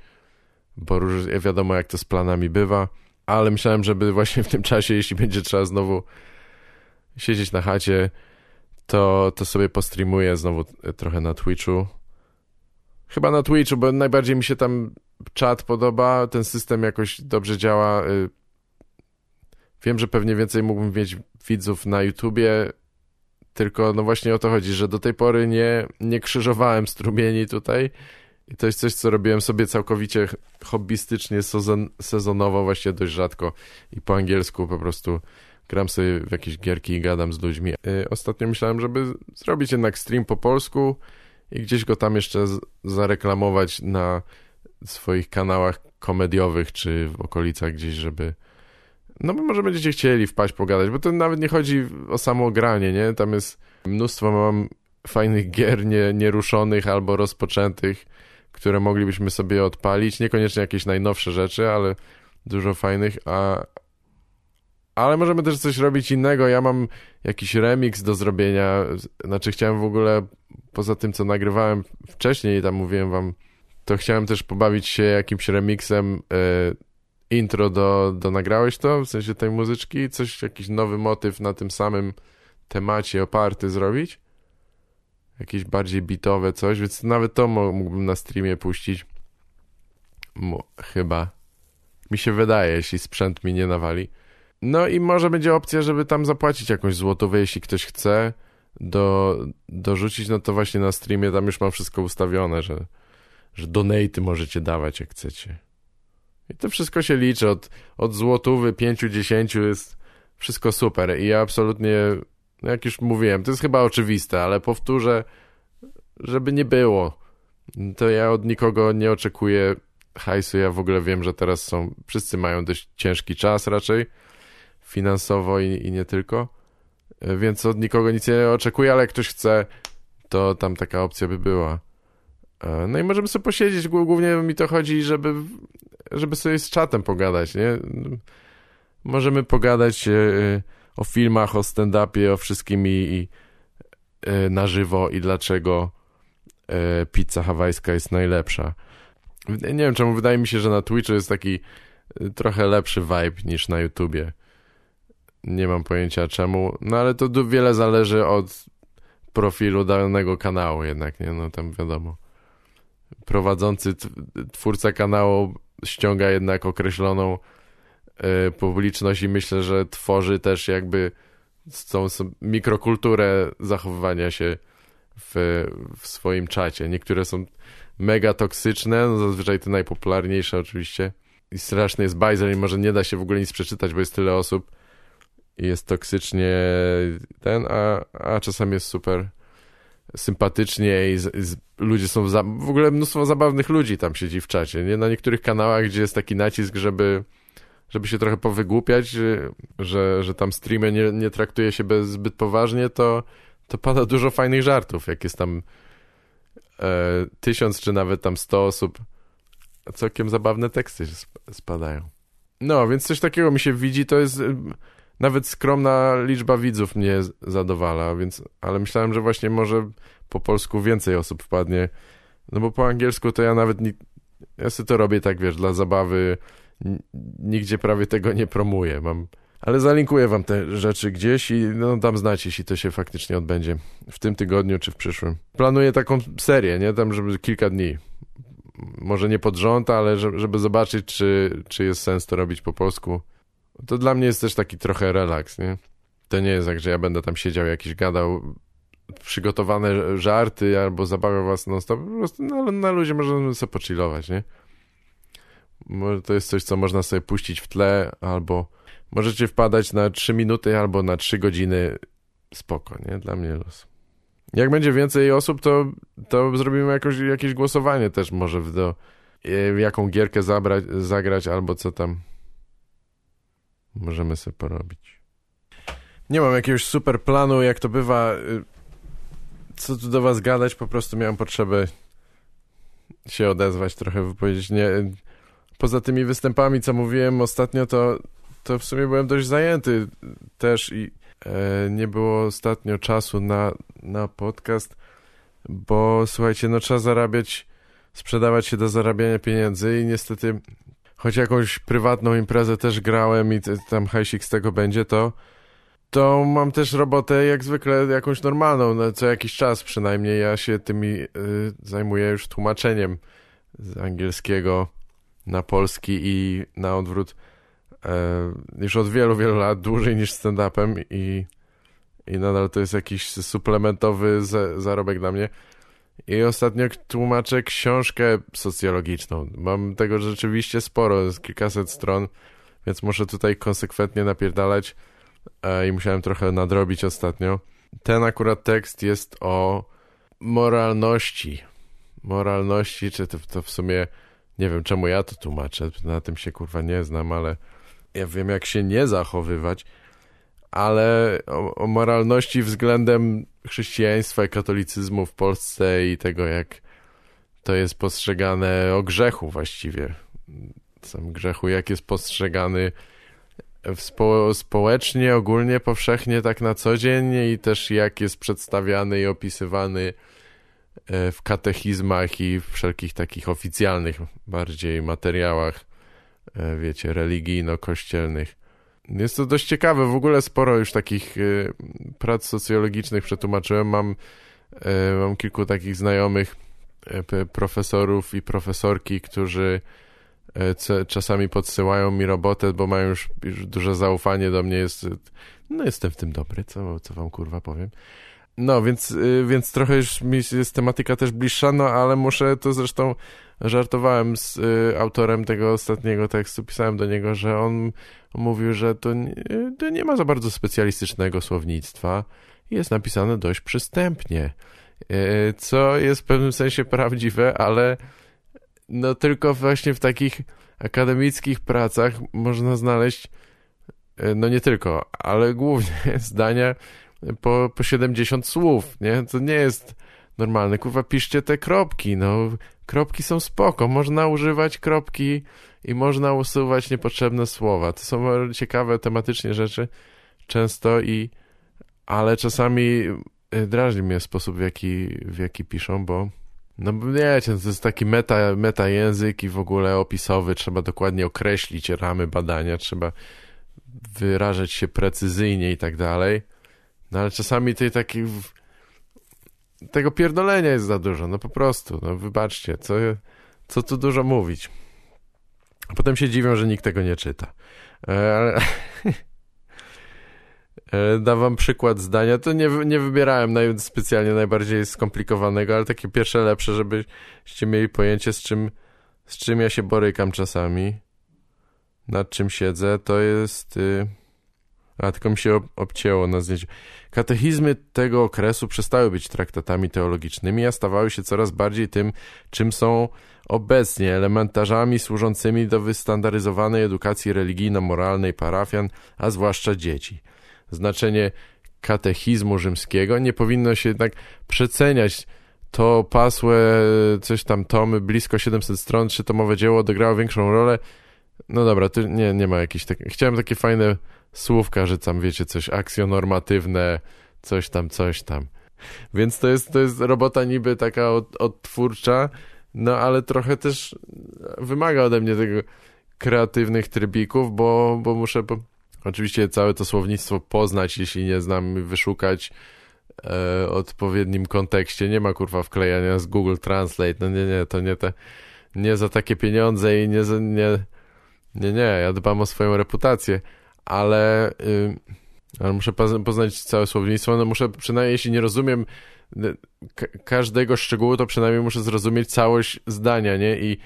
bo róż, wiadomo jak to z planami bywa, ale myślałem, żeby właśnie w tym czasie, jeśli będzie trzeba znowu siedzieć na chacie, to, to sobie postreamuję znowu trochę na Twitchu. Chyba na Twitchu, bo najbardziej mi się tam czat podoba, ten system jakoś dobrze działa. Y, wiem, że pewnie więcej mógłbym mieć widzów na YouTubie, tylko no właśnie o to chodzi, że do tej pory nie, nie krzyżowałem strumieni tutaj i to jest coś, co robiłem sobie całkowicie hobbystycznie, sezon, sezonowo, właśnie dość rzadko i po angielsku po prostu gram sobie w jakieś gierki i gadam z ludźmi. Y, ostatnio myślałem, żeby zrobić jednak stream po polsku i gdzieś go tam jeszcze zareklamować na swoich kanałach komediowych, czy w okolicach gdzieś, żeby no może będziecie chcieli wpaść, pogadać, bo to nawet nie chodzi o samo granie, nie? Tam jest mnóstwo mam fajnych gier nie, nieruszonych albo rozpoczętych, które moglibyśmy sobie odpalić. Niekoniecznie jakieś najnowsze rzeczy, ale dużo fajnych, a, ale możemy też coś robić innego. Ja mam jakiś remix do zrobienia. Znaczy, chciałem w ogóle, poza tym, co nagrywałem wcześniej, tam mówiłem wam, to chciałem też pobawić się jakimś remixem e, intro do, do nagrałeś to, w sensie tej muzyczki, coś, jakiś nowy motyw na tym samym temacie oparty zrobić. Jakieś bardziej bitowe coś, więc nawet to mógłbym na streamie puścić. Mo, chyba. Mi się wydaje, jeśli sprzęt mi nie nawali. No i może będzie opcja, żeby tam zapłacić jakąś złotówę, jeśli ktoś chce do, dorzucić, no to właśnie na streamie tam już mam wszystko ustawione, że, że donaty możecie dawać jak chcecie. I to wszystko się liczy, od, od złotówy, pięciu, dziesięciu jest wszystko super. I ja absolutnie, no jak już mówiłem, to jest chyba oczywiste, ale powtórzę, żeby nie było, to ja od nikogo nie oczekuję hajsu, ja w ogóle wiem, że teraz są, wszyscy mają dość ciężki czas raczej, finansowo i, i nie tylko. E, więc od nikogo nic nie oczekuję, ale jak ktoś chce, to tam taka opcja by była. E, no i możemy sobie posiedzieć, głównie mi to chodzi, żeby, żeby sobie z czatem pogadać, nie? Możemy pogadać e, o filmach, o stand-upie, o wszystkim i, i na żywo i dlaczego pizza hawajska jest najlepsza. Nie wiem czemu, wydaje mi się, że na Twitchu jest taki trochę lepszy vibe niż na YouTubie. Nie mam pojęcia czemu, no ale to wiele zależy od profilu danego kanału jednak, nie? No tam wiadomo. Prowadzący, twórca kanału ściąga jednak określoną y, publiczność i myślę, że tworzy też jakby tą mikrokulturę zachowywania się w, w swoim czacie. Niektóre są mega toksyczne, no zazwyczaj te najpopularniejsze oczywiście. I straszny jest bajzel i może nie da się w ogóle nic przeczytać, bo jest tyle osób, jest toksycznie ten, a, a czasami jest super sympatycznie i, z, z, ludzie są za, w ogóle mnóstwo zabawnych ludzi tam siedzi w czacie, nie? Na niektórych kanałach, gdzie jest taki nacisk, żeby żeby się trochę powygłupiać, że, że tam streamy nie, nie traktuje się bez, zbyt poważnie, to, to pada dużo fajnych żartów, jak jest tam e, tysiąc czy nawet tam sto osób, całkiem zabawne teksty spadają. No, więc coś takiego mi się widzi, to jest nawet skromna liczba widzów mnie zadowala, więc, ale myślałem, że właśnie może po polsku więcej osób wpadnie, no bo po angielsku to ja nawet, nie, ja sobie to robię tak, wiesz, dla zabawy, nigdzie prawie tego nie promuję, mam, ale zalinkuję wam te rzeczy gdzieś i no dam znać, jeśli to się faktycznie odbędzie w tym tygodniu czy w przyszłym. Planuję taką serię, nie, tam żeby kilka dni, może nie pod rząd, ale żeby zobaczyć, czy, czy jest sens to robić po polsku. To dla mnie jest też taki trochę relaks, nie? To nie jest tak, że ja będę tam siedział jakiś gadał przygotowane żarty albo zabawiał was non stop, po prostu na, na luzie możemy sobie pochillować, nie? Może to jest coś, co można sobie puścić w tle, albo możecie wpadać na 3 minuty albo na 3 godziny spoko, nie? Dla mnie los. Jak będzie więcej osób, to, to zrobimy jakoś, jakieś głosowanie też może w, do, w jaką gierkę zabrać, zagrać albo co tam możemy sobie porobić. Nie mam jakiegoś super planu, jak to bywa. Co tu do was gadać, po prostu miałem potrzebę się odezwać, trochę wypowiedzieć. Nie, poza tymi występami, co mówiłem ostatnio, to, to w sumie byłem dość zajęty też i e, nie było ostatnio czasu na, na podcast, bo słuchajcie, no trzeba zarabiać, sprzedawać się do zarabiania pieniędzy i niestety choć jakąś prywatną imprezę też grałem i tam hajsik z tego będzie, to to mam też robotę jak zwykle jakąś normalną, no, co jakiś czas przynajmniej ja się tymi y, zajmuję już tłumaczeniem z angielskiego na polski i na odwrót y, już od wielu, wielu lat, dłużej niż stand-upem i, i nadal to jest jakiś suplementowy zarobek dla mnie. I ostatnio tłumaczę książkę socjologiczną. Mam tego rzeczywiście sporo, jest kilkaset stron, więc muszę tutaj konsekwentnie napierdalać e, i musiałem trochę nadrobić ostatnio. Ten akurat tekst jest o moralności. Moralności, czy to, to w sumie nie wiem czemu ja to tłumaczę, na tym się kurwa nie znam, ale ja wiem jak się nie zachowywać ale o, o, moralności względem chrześcijaństwa i katolicyzmu w Polsce i tego, jak to jest postrzegane o grzechu właściwie. Sam grzechu, jak jest postrzegany spo, społecznie, ogólnie, powszechnie, tak na co dzień i też jak jest przedstawiany i opisywany e, w katechizmach i w wszelkich takich oficjalnych bardziej materiałach, e, wiecie, religijno-kościelnych. Jest to dość ciekawe, w ogóle sporo już takich e, prac socjologicznych przetłumaczyłem. Mam, mam kilku takich znajomych profesorów i profesorki, którzy czasami podsyłają mi robotę, bo mają już, już duże zaufanie do mnie, jest, no jestem w tym dobry, co, co wam kurwa powiem. No, więc, y, więc trochę już mi jest tematyka też bliższa, no ale muszę, to zresztą żartowałem z y, autorem tego ostatniego tekstu, pisałem do niego, że on mówił, że to, to nie ma za bardzo specjalistycznego słownictwa, jest napisane dość przystępnie, y, co jest w pewnym sensie prawdziwe, ale no tylko właśnie w takich akademickich pracach można znaleźć, e, no nie tylko, ale głównie [laughs] zdania po, po 70 słów, nie? To nie jest normalne. Kurwa, piszcie te kropki, no. Kropki są spoko, można używać kropki i można usuwać niepotrzebne słowa. To są ciekawe tematycznie rzeczy często i ale czasami e, drażni mnie sposób, w jaki, w jaki piszą, bo no wiecie, to jest taki meta, meta język i w ogóle opisowy, trzeba dokładnie określić ramy badania, trzeba wyrażać się precyzyjnie i tak dalej. No ale czasami tej takiej tego pierdolenia jest za dużo, no po prostu, no wybaczcie, co, co tu dużo mówić. Potem się dziwią, że nikt tego nie czyta. E, [laughs] E, dam wam przykład zdania. To nie, nie wybierałem naj, specjalnie najbardziej skomplikowanego, ale takie pierwsze lepsze, żebyście mieli pojęcie z czym, z czym ja się borykam czasami. Nad czym siedzę, to jest... Y... A, tylko mi się obcięło na zdjęciu. Katechizmy tego okresu przestały być traktatami teologicznymi, a stawały się coraz bardziej tym, czym są obecnie, elementarzami służącymi do wystandaryzowanej edukacji religijno-moralnej parafian, a zwłaszcza dzieci – znaczenie katechizmu rzymskiego, nie powinno się jednak przeceniać. To pasłe, coś tam tomy, blisko 700 stron, trzytomowe dzieło odegrało większą rolę. No dobra, tu nie, nie ma jakichś takich... Chciałem takie fajne słówka, że tam, wiecie, coś akcjonormatywne, coś tam, coś tam. Więc to jest, to jest robota niby taka od, odtwórcza, no ale trochę też wymaga ode mnie tego kreatywnych trybików, bo, bo muszę... Po Oczywiście całe to słownictwo poznać, jeśli nie znam, wyszukać e, odpowiednim kontekście. Nie ma kurwa wklejania z Google Translate. No nie, nie, to nie te, nie za takie pieniądze i nie, za, nie, nie, nie, ja dbam o swoją reputację, ale, y, ale muszę poznać całe słownictwo, no muszę przynajmniej, jeśli nie rozumiem każdego szczegółu, to przynajmniej muszę zrozumieć całość zdania, nie? I,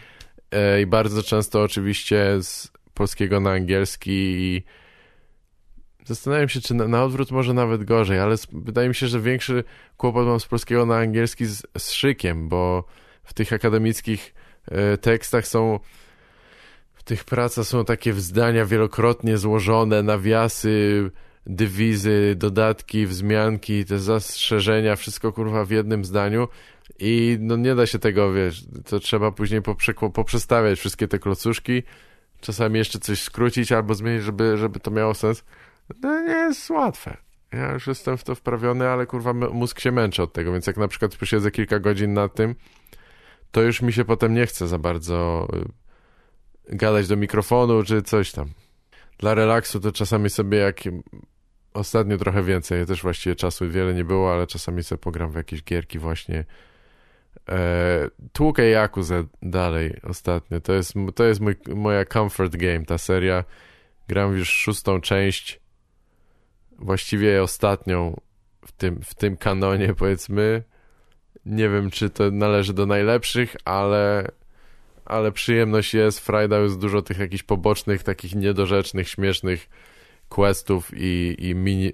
e, i bardzo często oczywiście z polskiego na angielski i Zastanawiam się, czy na, na, odwrót może nawet gorzej, ale wydaje mi się, że większy kłopot mam z polskiego na angielski z, z szykiem, bo w tych akademickich e, tekstach są tych pracach są takie zdania wielokrotnie złożone, nawiasy, dywizy, dodatki, wzmianki, te zastrzeżenia, wszystko kurwa w jednym zdaniu i no nie da się tego, wiesz, to trzeba później poprzestawiać wszystkie te klocuszki, czasami jeszcze coś skrócić albo zmienić, żeby, żeby to miało sens. No nie jest łatwe. Ja już jestem w to wprawiony, ale kurwa mózg się męczy od tego, więc jak na przykład posiedzę kilka godzin nad tym, to już mi się potem nie chce za bardzo y, gadać do mikrofonu czy coś tam. Dla relaksu to czasami sobie jak ostatnio trochę więcej, też właściwie czasu wiele nie było, ale czasami sobie pogram w jakieś gierki właśnie e, tłukę Jakuzę dalej ostatnio. To jest, to jest mój, moja comfort game, ta seria. Gram już szóstą część właściwie ostatnią w tym, w tym kanonie, powiedzmy. Nie wiem, czy to należy do najlepszych, ale, ale przyjemność jest. Frajda jest dużo tych jakichś pobocznych, takich niedorzecznych, śmiesznych questów i, i mini, yy,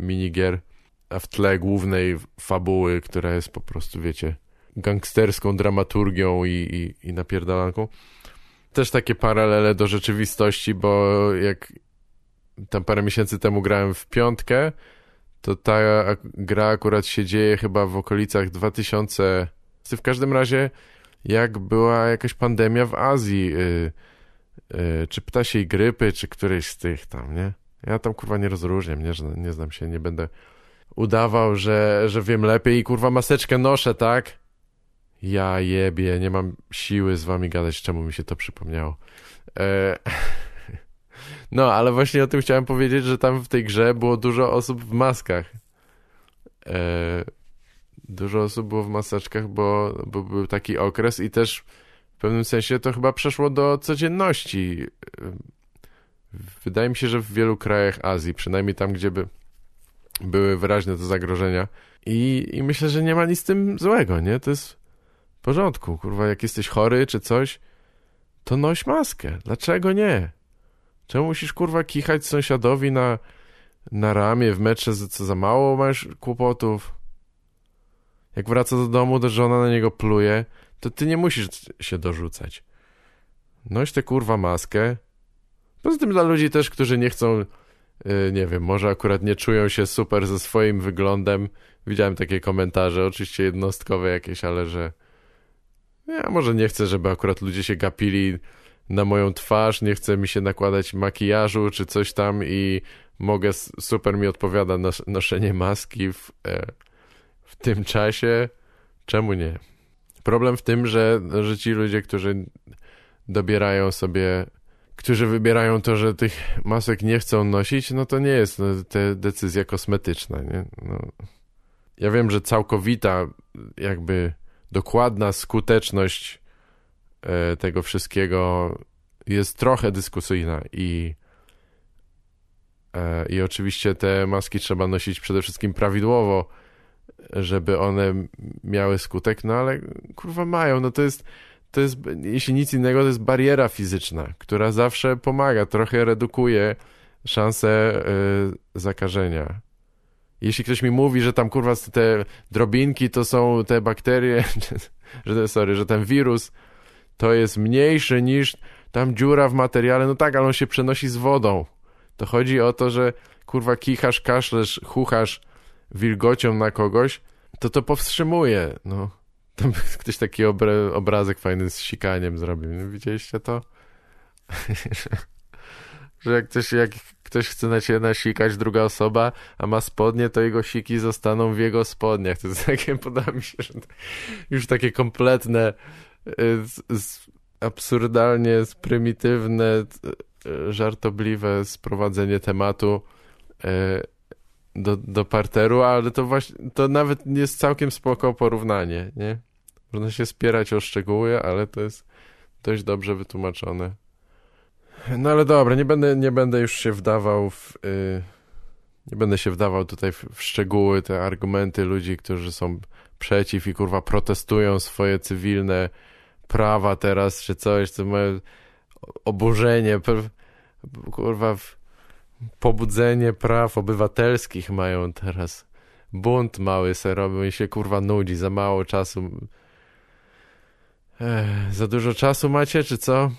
minigier, a w tle głównej fabuły, która jest po prostu, wiecie, gangsterską dramaturgią i, i, i napierdalanką. Też takie paralele do rzeczywistości, bo jak tam parę miesięcy temu grałem w piątkę, to ta gra akurat się dzieje chyba w okolicach 2000. W każdym razie jak była jakaś pandemia w Azji, yy, yy, czy ptasiej grypy, czy którejś z tych tam, nie? Ja tam kurwa nie rozróżniam, nie, nie znam się, nie będę udawał, że, że wiem lepiej i kurwa maseczkę noszę, tak? Ja jebie, nie mam siły z wami gadać, czemu mi się to przypomniało. E... [laughs] No, ale właśnie o tym chciałem powiedzieć, że tam w tej grze było dużo osób w maskach. E... Dużo osób było w maseczkach, bo, bo był taki okres i też w pewnym sensie to chyba przeszło do codzienności. Wydaje mi się, że w wielu krajach Azji, przynajmniej tam, gdzie by były wyraźne te zagrożenia. I, I myślę, że nie ma nic z tym złego, nie? To jest w porządku. Kurwa, jak jesteś chory czy coś, to noś maskę. Dlaczego nie? Czemu musisz, kurwa, kichać sąsiadowi na, na ramię w metrze, co za mało masz kłopotów? Jak wraca do domu, to żona na niego pluje, to ty nie musisz się dorzucać. Noś tę kurwa maskę. Poza tym dla ludzi też, którzy nie chcą Y, nie wiem, może akurat nie czują się super ze swoim wyglądem. Widziałem takie komentarze, oczywiście jednostkowe jakieś, ale że ja może nie chcę, żeby akurat ludzie się gapili na moją twarz, nie chce mi się nakładać makijażu czy coś tam i mogę, super mi odpowiada nos, noszenie maski w, e, tym czasie. Czemu nie? Problem w tym, że, że ci ludzie, którzy dobierają sobie którzy wybierają to, że tych masek nie chcą nosić, no to nie jest no, te decyzja kosmetyczna, nie? No. Ja wiem, że całkowita, jakby dokładna skuteczność e, tego wszystkiego jest trochę dyskusyjna i e, i oczywiście te maski trzeba nosić przede wszystkim prawidłowo, żeby one miały skutek, no ale kurwa mają, no to jest to jest, jeśli nic innego, to jest bariera fizyczna, która zawsze pomaga, trochę redukuje szanse y, zakażenia. Jeśli ktoś mi mówi, że tam kurwa te drobinki to są te bakterie, [laughs] że, sorry, że ten wirus to jest mniejszy niż tam dziura w materiale, no tak, ale on się przenosi z wodą. To chodzi o to, że kurwa kichasz, kaszlesz, chuchasz wilgocią na kogoś, to to powstrzymuje, no. Tam [laughs] ktoś taki obra obrazek fajny z sikaniem zrobił. Widzieliście to? [laughs] że jak ktoś, jak ktoś chce na ciebie nasikać, druga osoba, a ma spodnie, to jego siki zostaną w jego spodniach. To jest [laughs] takie, podoba mi się, że już takie kompletne, y, absurdalnie prymitywne, y, żartobliwe sprowadzenie tematu y, do, do parteru, ale to właśnie, to nawet jest całkiem spoko porównanie, nie? Można się spierać o szczegóły, ale to jest dość dobrze wytłumaczone. No ale dobra, nie będę, nie będę już się wdawał w... Yy, nie będę się wdawał tutaj w, w, szczegóły, te argumenty ludzi, którzy są przeciw i kurwa protestują swoje cywilne prawa teraz, czy coś, co mają oburzenie, kurwa pobudzenie praw obywatelskich mają teraz. Bunt mały se robią i się kurwa nudzi, za mało czasu Ech, za dużo czasu macie, czy co?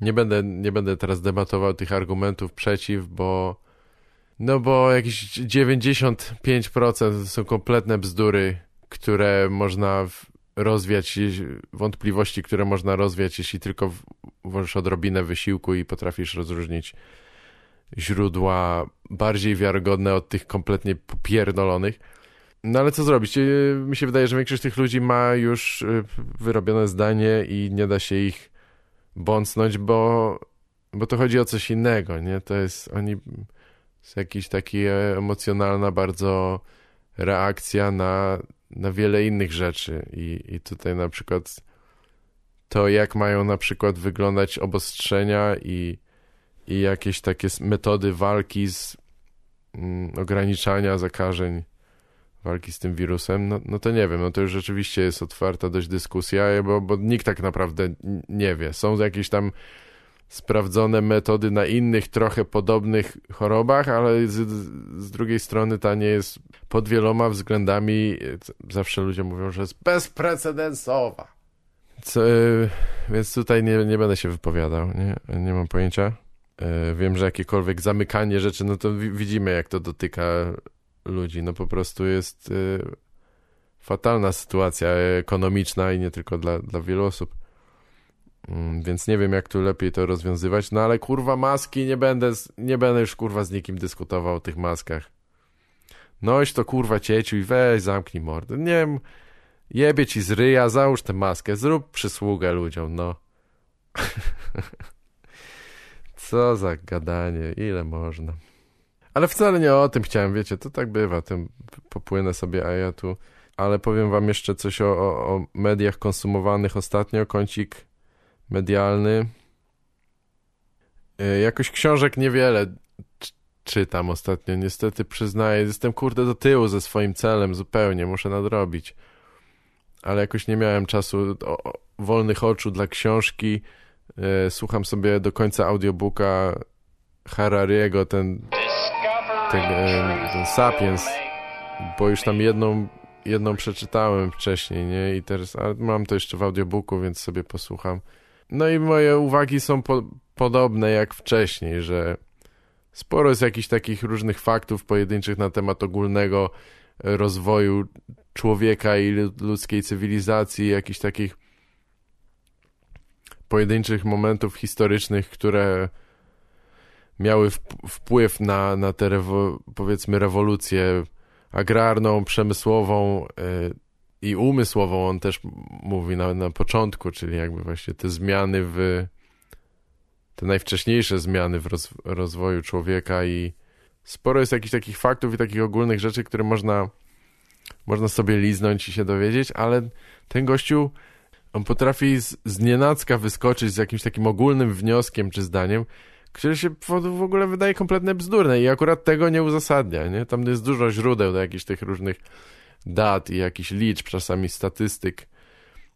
Nie będę, nie będę teraz debatował tych argumentów przeciw, bo no bo jakieś 95% są kompletne bzdury, które można rozwiać, wątpliwości, które można rozwiać, jeśli tylko włożysz odrobinę wysiłku i potrafisz rozróżnić źródła bardziej wiarygodne od tych kompletnie popierdolonych. No ale co zrobić? Y, mi się wydaje, że większość tych ludzi ma już y, wyrobione zdanie i nie da się ich bącnąć, bo, bo to chodzi o coś innego, nie? To jest, oni, jest jakiś taki emocjonalna bardzo reakcja na, na wiele innych rzeczy i, i tutaj na przykład to, jak mają na przykład wyglądać obostrzenia i, i jakieś takie metody walki z mm, ograniczania zakażeń walki z tym wirusem, no, no to nie wiem, no to już rzeczywiście jest otwarta dość dyskusja, bo, bo nikt tak naprawdę nie wie. Są jakieś tam sprawdzone metody na innych, trochę podobnych chorobach, ale z, z drugiej strony ta nie jest pod wieloma względami, zawsze ludzie mówią, że jest bezprecedensowa. Co, e, więc tutaj nie, nie będę się wypowiadał, nie, nie mam pojęcia. E, wiem, że jakiekolwiek zamykanie rzeczy, no to widzimy, jak to dotyka ludzi. No po prostu jest y, fatalna sytuacja ekonomiczna i nie tylko dla, dla wielu osób. Mm, więc nie wiem, jak tu lepiej to rozwiązywać. No ale kurwa maski, nie będę, nie będę już kurwa z nikim dyskutował o tych maskach. Noś to kurwa cieciu i weź zamknij mordę. Nie wiem, jebie ci z ryja, załóż tę maskę, zrób przysługę ludziom, no. [laughs] Co za gadanie, ile można. Ale wcale nie o tym chciałem, wiecie, to tak bywa, tym popłynę sobie, a ja tu... Ale powiem wam jeszcze coś o, o, o mediach konsumowanych ostatnio, kącik medialny. E, jakoś książek niewiele czytam ostatnio, niestety przyznaję, jestem kurde do tyłu ze swoim celem zupełnie, muszę nadrobić. Ale jakoś nie miałem czasu, o, wolnych oczu dla książki. E, słucham sobie do końca audiobooka Harariego, ten, ten, ten Sapiens, bo już tam jedną, jedną przeczytałem wcześniej, nie? I teraz mam to jeszcze w audiobooku, więc sobie posłucham. No i moje uwagi są po, podobne jak wcześniej, że sporo jest jakichś takich różnych faktów pojedynczych na temat ogólnego rozwoju człowieka i ludzkiej cywilizacji, jakichś takich pojedynczych momentów historycznych, które miały wpływ na, na tę, powiedzmy, rewolucję agrarną, przemysłową, y, i umysłową. On też mówi na, na początku, czyli jakby właśnie te zmiany w te najwcześniejsze zmiany w roz, rozwoju człowieka i sporo jest jakichś takich faktów i takich ogólnych rzeczy, które można można sobie liznąć i się dowiedzieć, ale ten gościu on potrafi z, z nienacka wyskoczyć z jakimś takim ogólnym wnioskiem czy zdaniem, które się w ogóle wydaje kompletnie bzdurne i akurat tego nie uzasadnia, nie? Tam jest dużo źródeł do jakichś tych różnych dat i jakichś liczb, czasami statystyk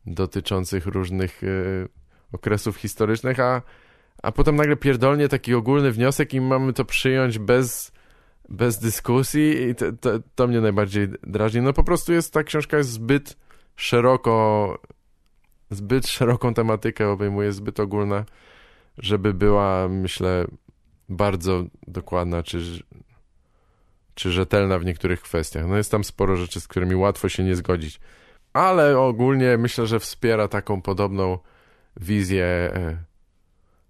dotyczących różnych y, okresów historycznych, a, a potem nagle pierdolnie taki ogólny wniosek i mamy to przyjąć bez, bez dyskusji i to, to, to mnie najbardziej drażni. No po prostu jest, ta książka jest zbyt szeroko, zbyt szeroką tematykę obejmuje, zbyt ogólna, żeby była, myślę, bardzo dokładna, czy czy rzetelna w niektórych kwestiach. No jest tam sporo rzeczy, z którymi łatwo się nie zgodzić. Ale ogólnie myślę, że wspiera taką podobną wizję e,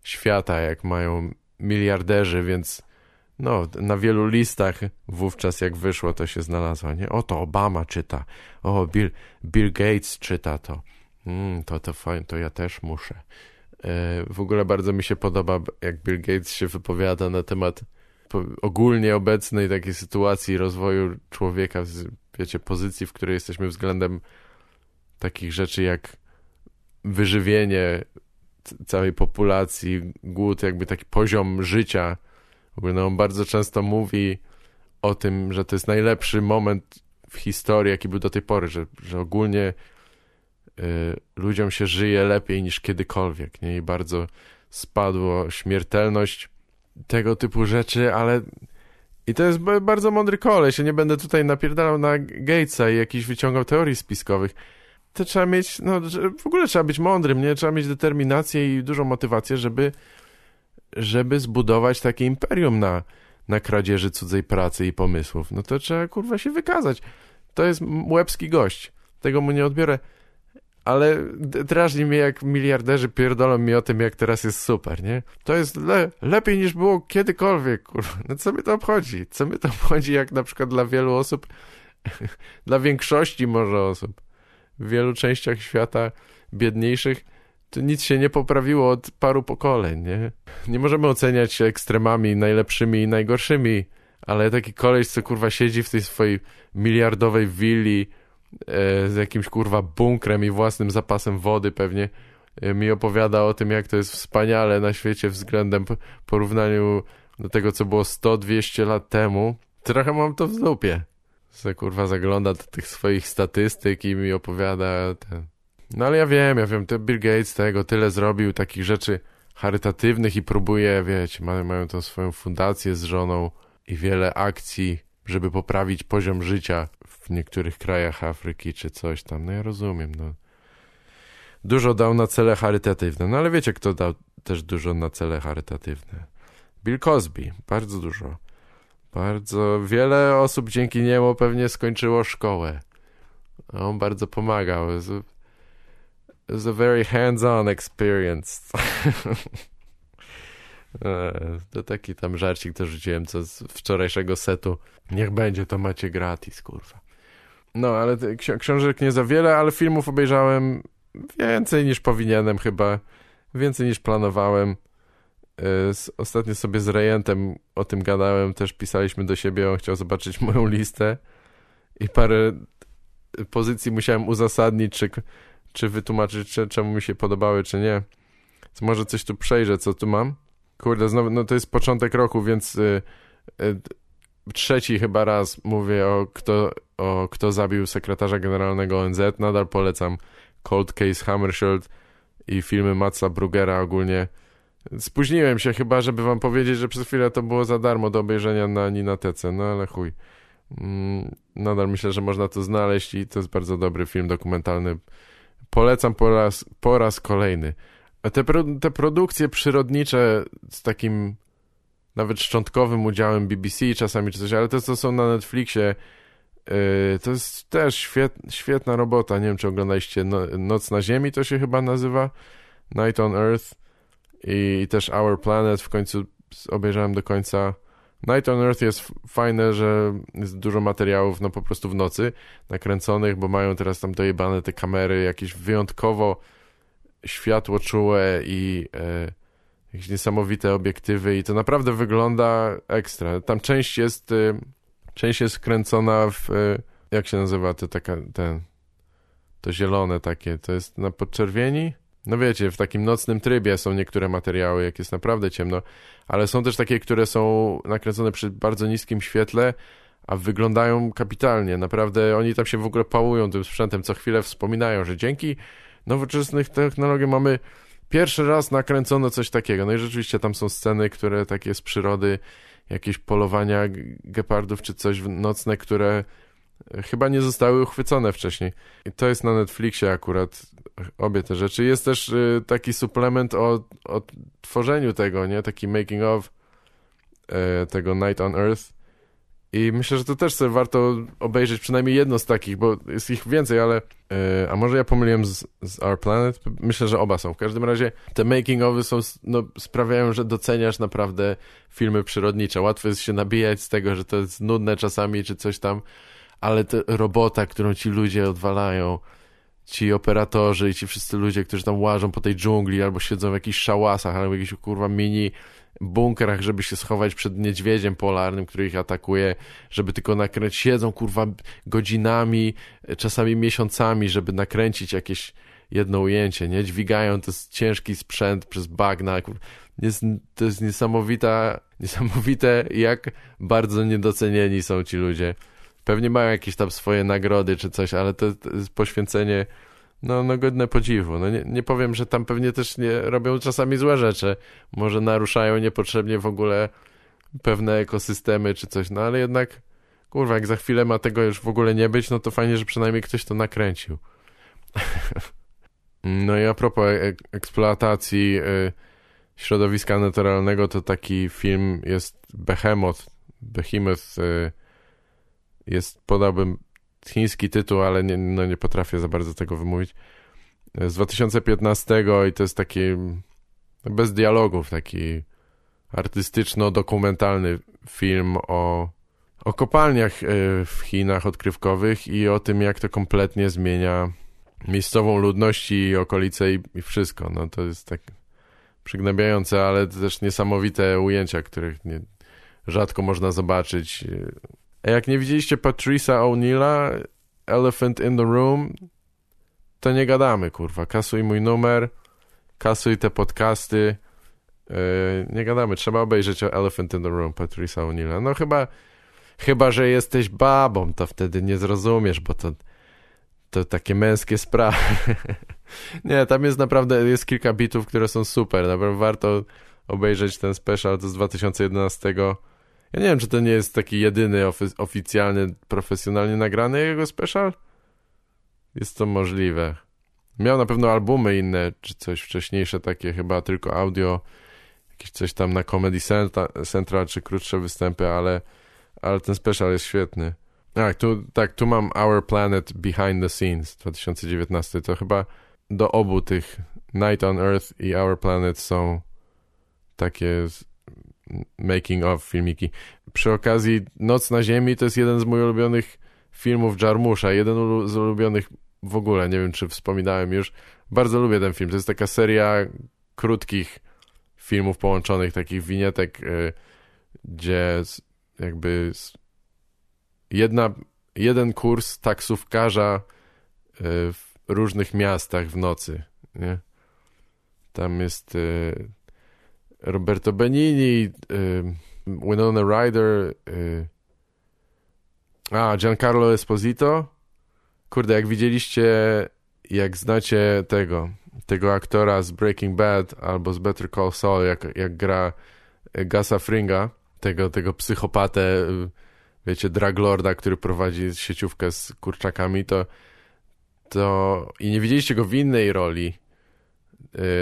świata, jak mają miliarderzy, więc no, na wielu listach wówczas jak wyszło, to się znalazło, nie? Oto Obama czyta, o, Bill, Bill Gates czyta to. Mm, to to fajnie, to ja też muszę. E, w ogóle bardzo mi się podoba, jak Bill Gates się wypowiada na temat ogólnie obecnej takiej sytuacji rozwoju człowieka, wiecie, pozycji, w której jesteśmy względem takich rzeczy jak wyżywienie całej populacji, głód, jakby taki poziom życia. W ogóle no, on bardzo często mówi o tym, że to jest najlepszy moment w historii, jaki był do tej pory, że, że ogólnie ludziom się żyje lepiej niż kiedykolwiek, nie? I bardzo spadła śmiertelność tego typu rzeczy, ale i to jest bardzo mądry koleś. Ja nie będę tutaj napierdalał na Gatesa i jakiś wyciągał teorii spiskowych. To trzeba mieć, no w ogóle trzeba być mądrym, nie? Trzeba mieć determinację i dużą motywację, żeby żeby zbudować takie imperium na, na kradzieży cudzej pracy i pomysłów. No to trzeba, kurwa, się wykazać. To jest łebski gość. Tego mu nie odbiorę ale drażni mnie jak miliarderzy pierdolą mi o tym, jak teraz jest super, nie? To jest le lepiej niż było kiedykolwiek, kurwa. No co mnie to obchodzi? Co mnie to obchodzi, jak na przykład dla wielu osób, [laughs] dla większości może osób, w wielu częściach świata biedniejszych, to nic się nie poprawiło od paru pokoleń, nie? Nie możemy oceniać się ekstremami najlepszymi i najgorszymi, ale taki koleś, co kurwa siedzi w tej swojej miliardowej willi, z jakimś kurwa bunkrem i własnym zapasem wody pewnie e, mi opowiada o tym, jak to jest wspaniale na świecie względem porównaniu do tego, co było 100-200 lat temu. Trochę mam to w dupie. Se kurwa zagląda do tych swoich statystyk i mi opowiada ten... No ale ja wiem, ja wiem, to Bill Gates tego tyle zrobił, takich rzeczy charytatywnych i próbuje, wiecie, mają, mają tą swoją fundację z żoną i wiele akcji, żeby poprawić poziom życia w niektórych krajach Afryki czy coś tam. No ja rozumiem, no. Dużo dał na cele charytatywne, no ale wiecie, kto dał też dużo na cele charytatywne? Bill Cosby, bardzo dużo. Bardzo wiele osób dzięki niemu pewnie skończyło szkołę. On bardzo pomagał. Was a, it was a very hands-on experience. [laughs] E, to taki tam żarcik to rzuciłem, co z wczorajszego setu. Niech będzie, to macie gratis, kurwa. No, ale ksi książek nie za wiele, ale filmów obejrzałem więcej niż powinienem chyba. Więcej niż planowałem. E, ostatnio sobie z Rejentem o tym gadałem, też pisaliśmy do siebie, on chciał zobaczyć moją listę i parę pozycji musiałem uzasadnić, czy, czy wytłumaczyć, czy, czemu mi się podobały, czy nie. Więc może coś tu przejrzę, co tu mam. Kurde, znowu, no to jest początek roku, więc y, y, trzeci chyba raz mówię o kto, o kto zabił sekretarza generalnego ONZ. Nadal polecam Cold Case Hammershield i filmy Matsa Brugera ogólnie. Spóźniłem się chyba, żeby wam powiedzieć, że przez chwilę to było za darmo do obejrzenia na Ninatece, no ale chuj. Mm, nadal myślę, że można to znaleźć i to jest bardzo dobry film dokumentalny. Polecam po raz, po raz kolejny. Te, te produkcje przyrodnicze z takim nawet szczątkowym udziałem BBC czasami czy coś, ale te co są na Netflixie yy, to jest też świet, świetna robota. Nie wiem, czy oglądaliście no, Noc na Ziemi, to się chyba nazywa Night on Earth i też Our Planet w końcu obejrzałem do końca. Night on Earth jest fajne, że jest dużo materiałów no po prostu w nocy nakręconych, bo mają teraz tam dojebane te kamery jakieś wyjątkowo światło czułe i e, jakieś niesamowite obiektywy i to naprawdę wygląda ekstra. Tam część jest e, część jest kręcona w e, jak się nazywa to taka ten to zielone takie, to jest na podczerwieni? No wiecie, w takim nocnym trybie są niektóre materiały, jak jest naprawdę ciemno, ale są też takie, które są nakręcone przy bardzo niskim świetle, a wyglądają kapitalnie. Naprawdę oni tam się w ogóle pałują tym sprzętem, co chwilę wspominają, że dzięki nowoczesnych technologii mamy pierwszy raz nakręcono coś takiego. No i rzeczywiście tam są sceny, które takie z przyrody, jakieś polowania gepardów czy coś nocne, które chyba nie zostały uchwycone wcześniej. I to jest na Netflixie akurat obie te rzeczy. Jest też y, taki suplement o, o tworzeniu tego, nie? Taki making of tego Night on Earth i myślę, że to też sobie warto obejrzeć przynajmniej jedno z takich, bo jest ich więcej, ale... Yy, a może ja pomyliłem z, z Our Planet? Myślę, że oba są. W każdym razie te making-ofy są, no, sprawiają, że doceniasz naprawdę filmy przyrodnicze. Łatwo jest się nabijać z tego, że to jest nudne czasami, czy coś tam, ale to robota, którą ci ludzie odwalają, ci operatorzy i ci wszyscy ludzie, którzy tam łażą po tej dżungli, albo siedzą w jakichś szałasach, albo w jakichś kurwa mini bunkrach, żeby się schować przed niedźwiedziem polarnym, który ich atakuje, żeby tylko nakręcić, siedzą kurwa godzinami, czasami miesiącami, żeby nakręcić jakieś jedno ujęcie, nie? Dźwigają, to jest ciężki sprzęt przez bagna, jest, to jest niesamowita, [laughs] niesamowite, jak bardzo niedocenieni są ci ludzie. Pewnie mają jakieś tam swoje nagrody czy coś, ale to, to jest poświęcenie no, no godne podziwu. No nie, nie powiem, że tam pewnie też nie robią czasami złe rzeczy. Może naruszają niepotrzebnie w ogóle pewne ekosystemy czy coś, no ale jednak kurwa, jak za chwilę ma tego już w ogóle nie być, no to fajnie, że przynajmniej ktoś to nakręcił. [laughs] no i a propos ek eksploatacji y, środowiska naturalnego, to taki film jest Behemoth. Behemoth y, jest, podałbym chiński tytuł, ale nie, no nie potrafię za bardzo tego wymówić. Z 2015 i to jest taki bez dialogów, taki artystyczno-dokumentalny film o, o kopalniach e, w Chinach odkrywkowych i o tym, jak to kompletnie zmienia miejscową ludność i okolice i, i wszystko. No to jest tak przygnębiające, ale też niesamowite ujęcia, których nie, rzadko można zobaczyć a jak nie widzieliście Patricia O'Neilla, Elephant in the Room, to nie gadamy, kurwa. Kasuj mój numer, kasuj te podcasty. Yy, nie gadamy, trzeba obejrzeć Elephant in the Room Patricia O'Neilla. No chyba, chyba, że jesteś babą, to wtedy nie zrozumiesz, bo to, to takie męskie sprawy. [laughs] nie, tam jest naprawdę, jest kilka bitów, które są super. Naprawdę warto obejrzeć ten special, z 2011 ja nie wiem, czy to nie jest taki jedyny ofi oficjalny, profesjonalnie nagrany jego special? Jest to możliwe. Miał na pewno albumy inne, czy coś wcześniejsze takie, chyba tylko audio, jakieś coś tam na Comedy Central, czy krótsze występy, ale, ale ten special jest świetny. Tak, tu, tak, tu mam Our Planet Behind the Scenes 2019. To chyba do obu tych Night on Earth i Our Planet są takie making of filmiki. Przy okazji Noc na Ziemi to jest jeden z moich ulubionych filmów Jarmusza, jeden z ulubionych w ogóle, nie wiem czy wspominałem już. Bardzo lubię ten film. To jest taka seria krótkich filmów połączonych, takich winietek, y, gdzie jakby jedna, jeden kurs taksówkarza y, w różnych miastach w nocy, nie? Tam jest y, Roberto Benini, Winona Ryder, a, Giancarlo Esposito. Kurde, jak widzieliście, jak znacie tego, tego aktora z Breaking Bad albo z Better Call Saul, jak, jak gra Gasa Fringa, tego, tego psychopatę, wiecie, draglorda, który prowadzi sieciówkę z kurczakami, to, to i nie widzieliście go w innej roli,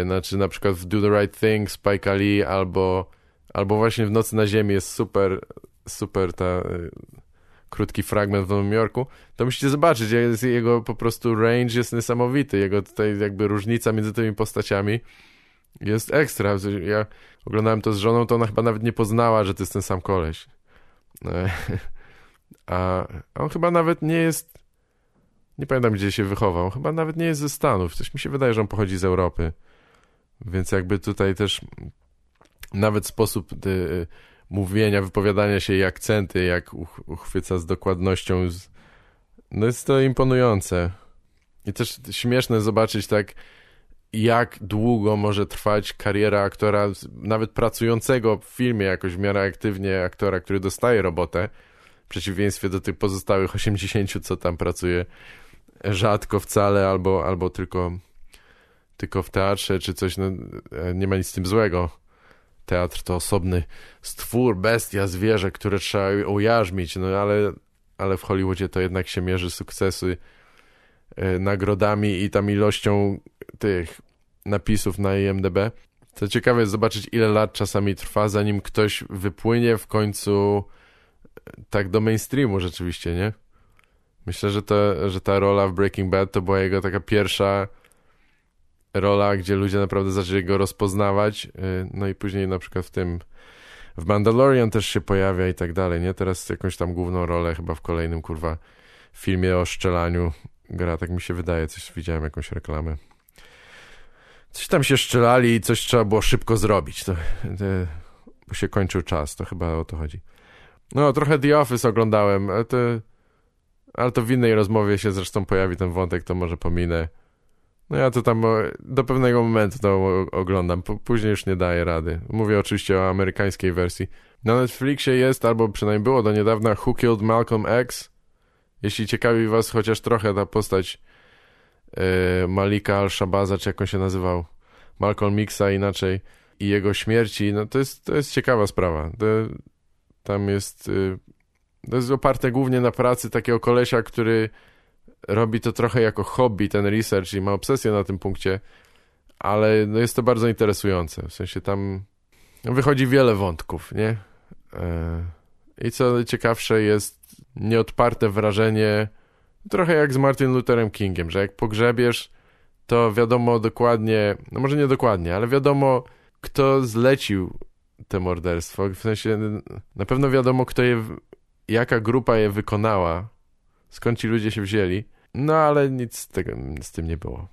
znaczy na przykład w Do the Right Thing Spike Lee albo, albo właśnie w Nocy na Ziemi jest super, super ta... Yy, krótki fragment w Nowym Jorku, to musicie zobaczyć, jego po prostu range jest niesamowity, jego tutaj jakby różnica między tymi postaciami jest ekstra. Ja oglądałem to z żoną, to ona chyba nawet nie poznała, że to jest ten sam koleś. [laughs] A on chyba nawet nie jest, nie pamiętam gdzie się wychował, chyba nawet nie jest ze Stanów. Coś mi się wydaje, że on pochodzi z Europy. Więc jakby tutaj też nawet sposób y, mówienia, wypowiadania się i akcenty, jak uchwyca z dokładnością. No jest to imponujące. I też śmieszne zobaczyć tak, jak długo może trwać kariera aktora, nawet pracującego w filmie jakoś w miarę aktywnie aktora, który dostaje robotę, w przeciwieństwie do tych pozostałych 80, co tam pracuje rzadko wcale, albo, albo tylko, tylko w teatrze, czy coś, no, e, nie ma nic z tym złego teatr to osobny stwór, bestia, zwierzę, które trzeba ujarzmić, no ale, ale w Hollywoodzie to jednak się mierzy sukcesy e, nagrodami i tam ilością tych napisów na IMDb. To ciekawe jest zobaczyć, ile lat czasami trwa, zanim ktoś wypłynie w końcu e, tak do mainstreamu rzeczywiście, nie? Myślę, że, to, że ta rola w Breaking Bad to była jego taka pierwsza rola, gdzie ludzie naprawdę zaczęli go rozpoznawać, y, no i później na przykład w tym w Mandalorian też się pojawia i tak dalej, nie? Teraz jakąś tam główną rolę chyba w kolejnym, kurwa, filmie o szczelaniu gra, tak mi się wydaje, coś widziałem, jakąś reklamę. Coś tam się szczelali i coś trzeba było szybko zrobić, to, to, bo się kończył czas, to chyba o to chodzi. No, trochę The Office oglądałem, ale to, ale to w innej rozmowie się zresztą pojawi ten wątek, to może pominę. No ja to tam do pewnego momentu to oglądam, później już nie daję rady. Mówię oczywiście o amerykańskiej wersji. Na Netflixie jest, albo przynajmniej było do niedawna, Who Killed Malcolm X. Jeśli ciekawi was chociaż trochę ta postać yy, Malika Al-Shabaza, czy jak on się nazywał, Malcolm Mixa inaczej, i jego śmierci, no to jest, to jest ciekawa sprawa. To, tam jest... Yy, to jest oparte głównie na pracy takiego kolesia, który robi to trochę jako hobby, ten research i ma obsesję na tym punkcie, ale no jest to bardzo interesujące. W sensie tam wychodzi wiele wątków, nie? E, I co ciekawsze jest nieodparte wrażenie, trochę jak z Martin Lutherem Kingiem, że jak pogrzebiesz, to wiadomo dokładnie, no może nie dokładnie, ale wiadomo, kto zlecił te morderstwo. W sensie na pewno wiadomo, kto je, jaka grupa je wykonała, skąd ci ludzie się wzięli. No ale nic z, tego, z tym nie było.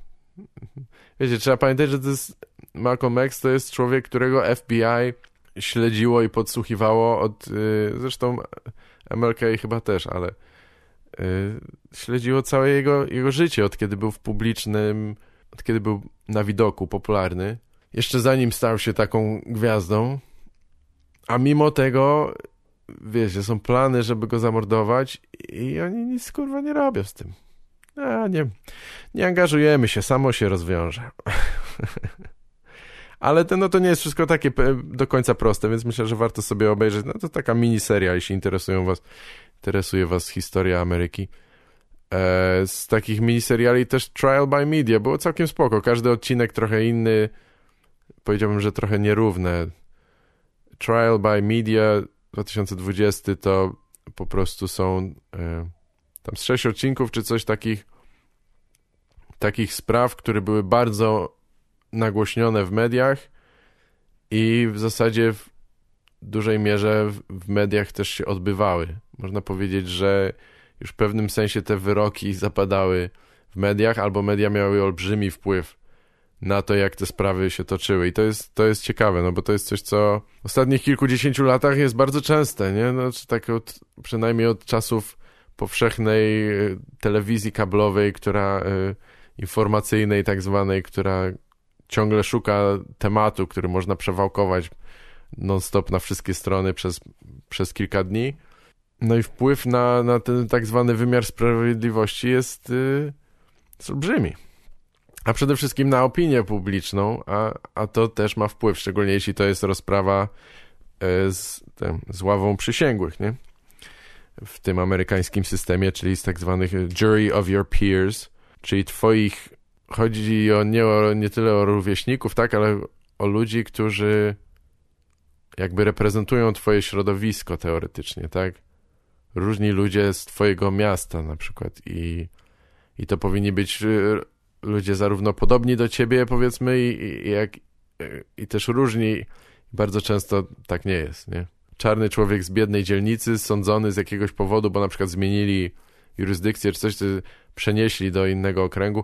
Wiecie, trzeba pamiętać, że to jest Malcolm X to jest człowiek, którego FBI śledziło i podsłuchiwało od, yy, zresztą MLK chyba też, ale yy, śledziło całe jego, jego życie, od kiedy był w publicznym, od kiedy był na widoku popularny. Jeszcze zanim stał się taką gwiazdą, a mimo tego, wiecie, są plany, żeby go zamordować i oni nic kurwa nie robią z tym. A, nie, nie angażujemy się, samo się rozwiąże. [laughs] Ale to, no, to nie jest wszystko takie do końca proste, więc myślę, że warto sobie obejrzeć. No to taka miniseria, jeśli interesują was, interesuje was historia Ameryki. E, z takich miniseriali też Trial by Media było całkiem spoko. Każdy odcinek trochę inny. Powiedziałbym, że trochę nierówne. Trial by Media 2020 to po prostu są e, tam z sześć odcinków czy coś takich takich spraw, które były bardzo nagłośnione w mediach i w zasadzie w dużej mierze w, w mediach też się odbywały. Można powiedzieć, że już w pewnym sensie te wyroki zapadały w mediach, albo media miały olbrzymi wpływ na to, jak te sprawy się toczyły. I to jest, to jest ciekawe, no bo to jest coś, co w ostatnich kilkudziesięciu latach jest bardzo częste, nie? No, czy tak od, przynajmniej od czasów powszechnej y, telewizji kablowej, która y, informacyjnej tak zwanej, która ciągle szuka tematu, który można przewałkować non-stop na wszystkie strony przez, przez kilka dni. No i wpływ na, na ten tak zwany wymiar sprawiedliwości jest, yy, jest olbrzymi. A przede wszystkim na opinię publiczną, a, a to też ma wpływ, szczególnie jeśli to jest rozprawa yy, z, tym, z ławą przysięgłych, nie? W tym amerykańskim systemie, czyli z tak zwanych jury of your peers, czyli twoich, chodzi o nie, o, nie tyle o rówieśników, tak, ale o ludzi, którzy jakby reprezentują twoje środowisko teoretycznie, tak? Różni ludzie z twojego miasta na przykład i, i to powinni być ludzie zarówno podobni do ciebie, powiedzmy, i, i, jak, i też różni. Bardzo często tak nie jest, nie? Czarny człowiek z biednej dzielnicy, sądzony z jakiegoś powodu, bo na przykład zmienili jurysdykcję czy coś, to przenieśli do innego okręgu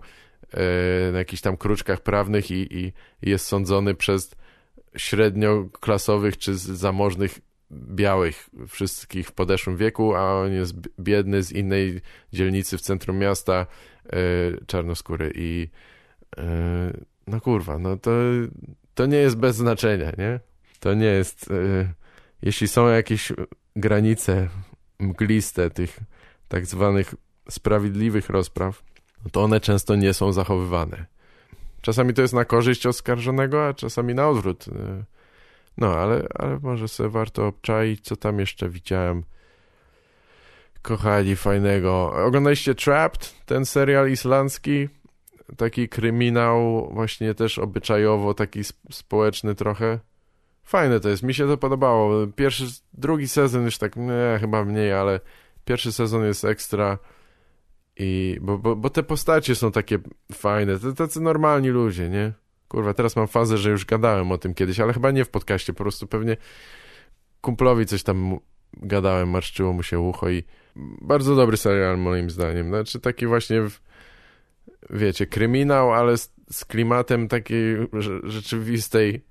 e, na jakichś tam kruczkach prawnych i, i jest sądzony przez średnioklasowych czy zamożnych białych wszystkich w podeszłym wieku, a on jest biedny z innej dzielnicy w centrum miasta, e, czarnoskóry i e, no kurwa, no to, to nie jest bez znaczenia, nie? To nie jest, e, jeśli są jakieś granice mgliste tych tak zwanych sprawiedliwych rozpraw, no to one często nie są zachowywane. Czasami to jest na korzyść oskarżonego, a czasami na odwrót. No, ale, ale może sobie warto obczaić, co tam jeszcze widziałem. Kochani, fajnego. Oglądaliście Trapped, ten serial islandzki? Taki kryminał, właśnie też obyczajowo, taki społeczny trochę. Fajne to jest, mi się to podobało. Pierwszy, drugi sezon już tak, nie, chyba mniej, ale pierwszy sezon jest ekstra. I, bo, bo, bo te postacie są takie fajne, tacy normalni ludzie, nie? Kurwa, teraz mam fazę, że już gadałem o tym kiedyś, ale chyba nie w podcaście, po prostu pewnie kumplowi coś tam gadałem, marszczyło mu się ucho i bardzo dobry serial moim zdaniem. Znaczy taki właśnie, w, wiecie, kryminał, ale z, z klimatem takiej rzeczywistej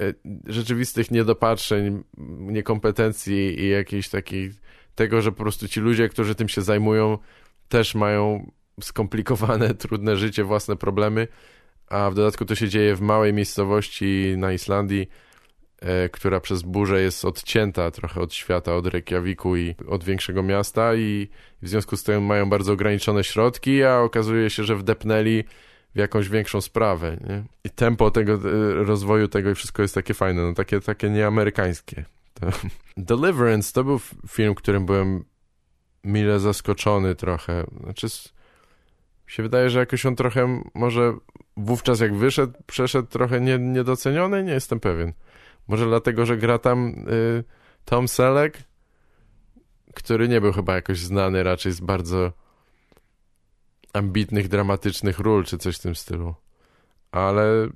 e, rzeczywistych niedopatrzeń, niekompetencji i jakiejś takiej tego, że po prostu ci ludzie, którzy tym się zajmują, też mają skomplikowane, [laughs] trudne życie, własne problemy, a w dodatku to się dzieje w małej miejscowości na Islandii, która przez burzę jest odcięta trochę od świata, od Reykjaviku i od większego miasta i w związku z tym mają bardzo ograniczone środki, a okazuje się, że wdepnęli w jakąś większą sprawę, nie? I tempo tego e, rozwoju tego i wszystko jest takie fajne, no takie, takie nieamerykańskie. To... [laughs] Deliverance to był film, którym byłem mile zaskoczony trochę. Znaczy, się wydaje, że jakoś on trochę może wówczas jak wyszedł, przeszedł trochę nie, niedoceniony, nie jestem pewien. Może dlatego, że gra tam y, Tom Selleck, który nie był chyba jakoś znany raczej z bardzo ambitnych, dramatycznych ról, czy coś w tym stylu. Ale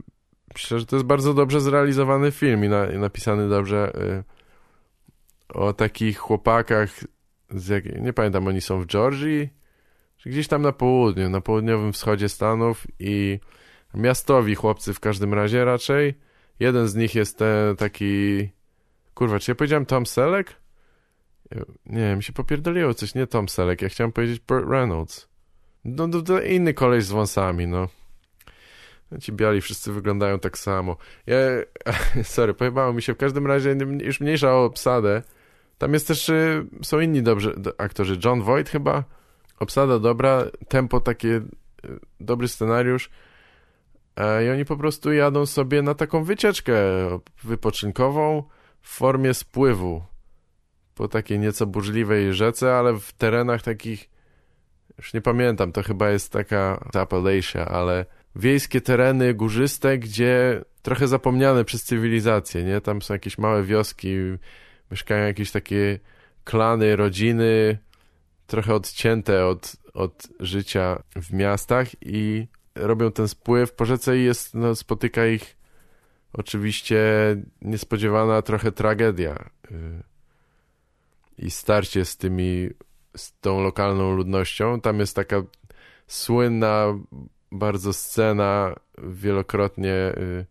myślę, że to jest bardzo dobrze zrealizowany film i, na, i napisany dobrze y, o takich chłopakach jak, nie pamiętam, oni są w Georgii, czy gdzieś tam na południu, na południowym wschodzie Stanów i miastowi chłopcy w każdym razie raczej. Jeden z nich jest ten taki... Kurwa, czy ja powiedziałem Tom Selleck? Nie, mi się popierdoliło coś, nie Tom Selleck, ja chciałem powiedzieć Burt Reynolds. No, to, inny koleś z wąsami, no. Ci biali wszyscy wyglądają tak samo. Ja, [laughs] sorry, pojebało mi się. W każdym razie już mniejsza o obsadę. Tam jest też, y, są inni dobrzy aktorzy. John Voight chyba, obsada dobra, tempo takie, y, dobry scenariusz. E, I oni po prostu jadą sobie na taką wycieczkę wypoczynkową w formie spływu po takiej nieco burzliwej rzece, ale w terenach takich, już nie pamiętam, to chyba jest taka Appalachia, ale wiejskie tereny górzyste, gdzie trochę zapomniane przez cywilizację, nie? Tam są jakieś małe wioski, mieszkają jakieś takie klany, rodziny, trochę odcięte od, od życia w miastach i robią ten spływ po rzece i jest, no, spotyka ich oczywiście niespodziewana trochę tragedia y, i starcie z tymi, z tą lokalną ludnością. Tam jest taka słynna bardzo scena, wielokrotnie y,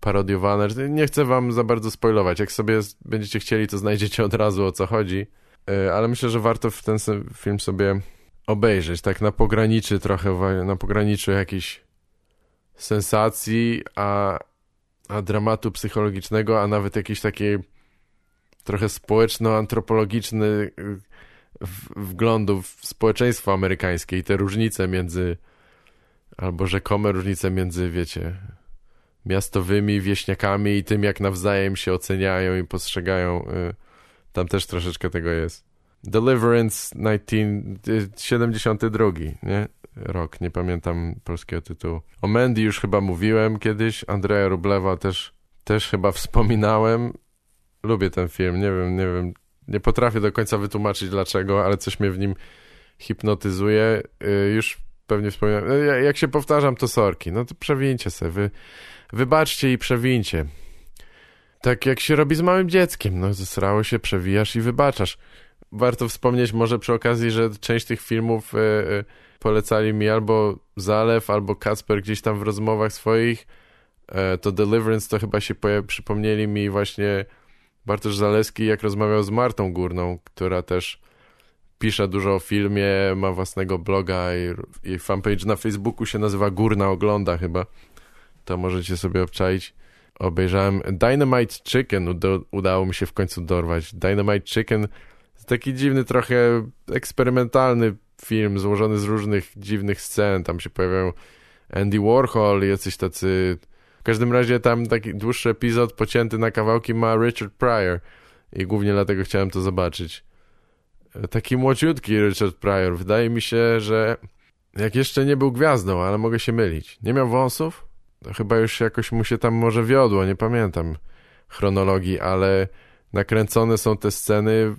parodiowana. Nie chcę wam za bardzo spoilować. Jak sobie będziecie chcieli, to znajdziecie od razu o co chodzi. Y, ale myślę, że warto w ten film sobie obejrzeć. Tak na pograniczy trochę, na pograniczu jakiejś sensacji, a, a dramatu psychologicznego, a nawet jakiejś takiej trochę społeczno-antropologiczny y, wglądu w społeczeństwo amerykańskie i te różnice między albo rzekome różnice między, wiecie, miastowymi wieśniakami i tym, jak nawzajem się oceniają i postrzegają. Y, tam też troszeczkę tego jest. Deliverance 1972, nie? Rok, nie pamiętam polskiego tytułu. O Mandy już chyba mówiłem kiedyś, Andrea Rublewa też, też chyba wspominałem. Lubię ten film, nie wiem, nie wiem, nie potrafię do końca wytłumaczyć dlaczego, ale coś mnie w nim hipnotyzuje. Y, już pewnie wspominałem, y, jak się powtarzam, to sorki, no to przewincie sobie, wy, wybaczcie i przewincie. Tak jak się robi z małym dzieckiem, no zesrało się, przewijasz i wybaczasz warto wspomnieć może przy okazji, że część tych filmów y, y, polecali mi albo Zalew, albo Kacper gdzieś tam w rozmowach swoich. Y, to Deliverance to chyba się przypomnieli mi właśnie Bartosz Zaleski, jak rozmawiał z Martą Górną, która też pisze dużo o filmie, ma własnego bloga i, i fanpage na Facebooku się nazywa Górna Ogląda chyba. To możecie sobie obczaić. Obejrzałem Dynamite Chicken, udało mi się w końcu dorwać. Dynamite Chicken taki dziwny, trochę eksperymentalny film złożony z różnych dziwnych scen. Tam się pojawiają Andy Warhol jacyś tacy... W każdym razie tam taki dłuższy epizod pocięty na kawałki ma Richard Pryor i głównie dlatego chciałem to zobaczyć. Taki młociutki Richard Pryor. Wydaje mi się, że jak jeszcze nie był gwiazdą, ale mogę się mylić. Nie miał wąsów? To chyba już jakoś mu się tam może wiodło, nie pamiętam chronologii, ale nakręcone są te sceny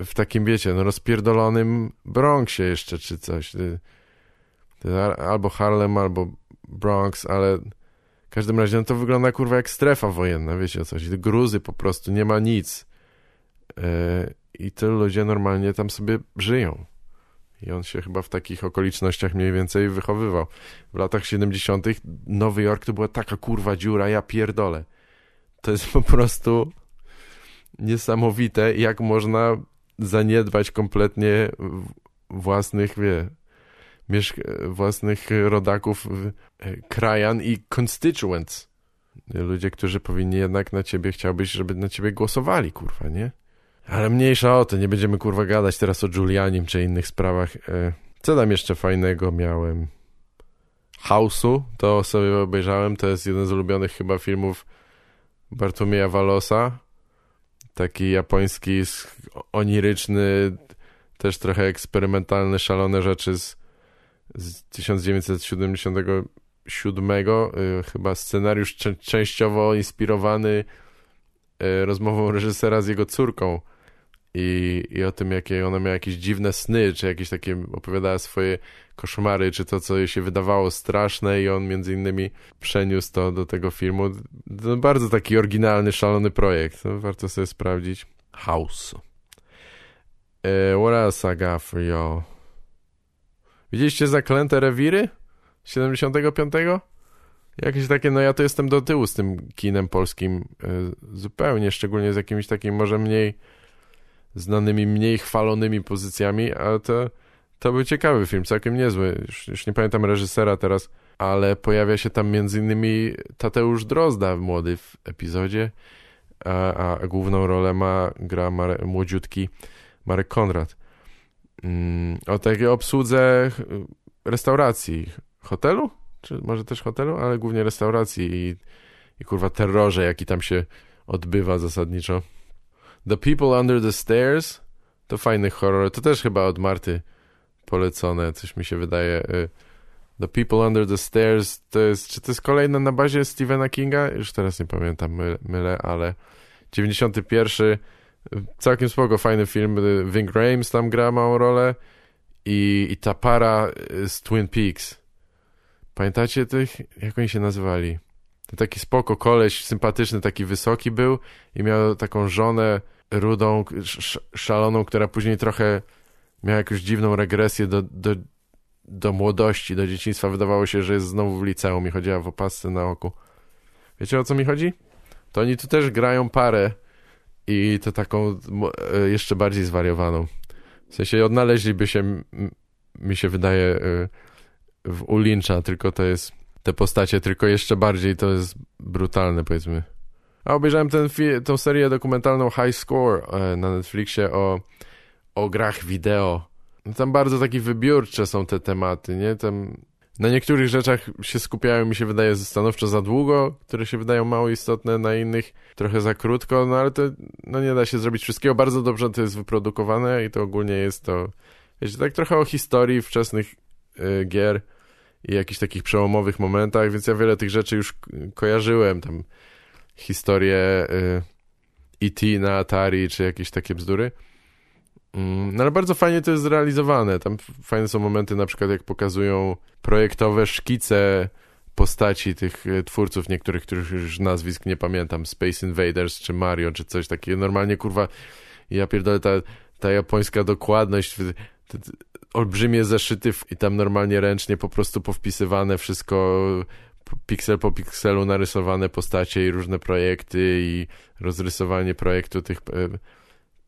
w takim, wiecie, no rozpierdolonym Bronxie jeszcze, czy coś. Albo Harlem, albo Bronx, ale w każdym razie no to wygląda, kurwa, jak strefa wojenna, wiecie o coś. Gruzy po prostu, nie ma nic. Yy, I tylu ludzie normalnie tam sobie żyją. I on się chyba w takich okolicznościach mniej więcej wychowywał. W latach 70. Nowy Jork to była taka kurwa dziura, ja pierdolę. To jest po prostu niesamowite, jak można zaniedbać kompletnie własnych, wie, własnych rodaków, e, krajan i constituents. Ludzie, którzy powinni jednak na ciebie, chciałbyś, żeby na ciebie głosowali, kurwa, nie? Ale mniejsza o to, nie będziemy, kurwa, gadać teraz o Julianim czy innych sprawach. E, co tam jeszcze fajnego miałem? House'u, to sobie obejrzałem, to jest jeden z ulubionych chyba filmów Bartłomieja Walosa taki japoński, oniryczny, też trochę eksperymentalny, szalone rzeczy z, z 1977, y, chyba scenariusz częściowo inspirowany y, rozmową reżysera z jego córką i, i o tym, jakie ona miała jakieś dziwne sny, czy jakieś takie opowiadała swoje koszmary, czy to, co jej się wydawało straszne i on między innymi przeniósł to do tego filmu. Bardzo taki oryginalny, szalony projekt. No, warto sobie sprawdzić. House. Uh, what else I got for y'all? Widzieliście Zaklęte Rewiry? 75? Jakieś takie, no ja to jestem do tyłu z tym kinem polskim y, zupełnie, szczególnie z jakimiś takimi może mniej znanymi, mniej chwalonymi pozycjami, ale to, to był ciekawy film, całkiem niezły. Już, już nie pamiętam reżysera teraz, ale pojawia się tam między innymi Tateusz Drozda, młody w epizodzie, a, a główną rolę ma, gra Mare, młodziutki Marek Konrad. Mm, o takiej obsłudze restauracji, hotelu? Czy może też hotelu? Ale głównie restauracji i, i kurwa terrorze, jaki tam się odbywa zasadniczo. The People Under the Stairs to fajny horror. To też chyba od Marty polecone, coś mi się wydaje. Y, the People Under the Stairs to jest, czy to jest kolejne na bazie Stephena Kinga? Już teraz nie pamiętam, mylę, ale 91 Całkiem spoko, fajny film. Ving Rhames tam gra małą rolę i, i ta para z Twin Peaks. Pamiętacie tych? Jak oni się nazywali? Taki spoko koleś, sympatyczny, taki wysoki był i miał taką żonę rudą, szaloną, która później trochę miała jakąś dziwną regresję do, do, do młodości, do dzieciństwa. Wydawało się, że jest znowu w liceum i chodziła w opasce na oku. Wiecie o co mi chodzi? To oni tu też grają parę i to taką e, jeszcze bardziej zwariowaną. W sensie odnaleźliby się, mi się wydaje, e, w Ulincza, tylko to jest te postacie, tylko jeszcze bardziej to jest brutalne, powiedzmy. A obejrzałem ten tą serię dokumentalną High Score e, na Netflixie o, o grach wideo. Tam bardzo takie wybiórcze są te tematy, nie? Tam na niektórych rzeczach się skupiają, mi się wydaje, stanowczo za długo, które się wydają mało istotne, na innych trochę za krótko, no ale to no nie da się zrobić wszystkiego. Bardzo dobrze to jest wyprodukowane i to ogólnie jest to, wiecie, tak trochę o historii wczesnych y, gier i jakichś takich przełomowych momentach, więc ja wiele tych rzeczy już kojarzyłem, tam historię y, E.T. na Atari, czy jakieś takie bzdury. Mm, no ale bardzo fajnie to jest zrealizowane. Tam fajne są momenty, na przykład jak pokazują projektowe szkice postaci tych e, twórców, niektórych, których już nazwisk nie pamiętam, Space Invaders, czy Mario, czy coś takiego. Normalnie, kurwa, ja pierdolę, ta, ta japońska dokładność, olbrzymie zeszyty i tam normalnie ręcznie po prostu powpisywane wszystko, piksel po pikselu narysowane postacie i różne projekty i rozrysowanie projektu tych e,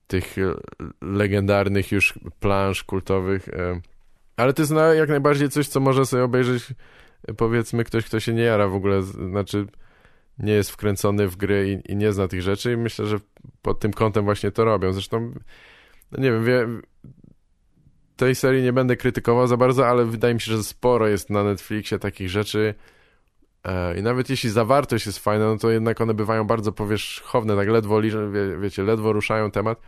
tych e, legendarnych już plansz kultowych. E. Ale to jest jak najbardziej coś, co może sobie obejrzeć powiedzmy ktoś, kto się nie jara w ogóle, znaczy nie jest wkręcony w gry i, i nie zna tych rzeczy i myślę, że pod tym kątem właśnie to robią. Zresztą, no nie wiem, wie, tej serii nie będę krytykował za bardzo, ale wydaje mi się, że sporo jest na Netflixie takich rzeczy i nawet jeśli zawartość jest fajna, no to jednak one bywają bardzo powierzchowne, tak ledwo, wie, wiecie, ledwo ruszają temat.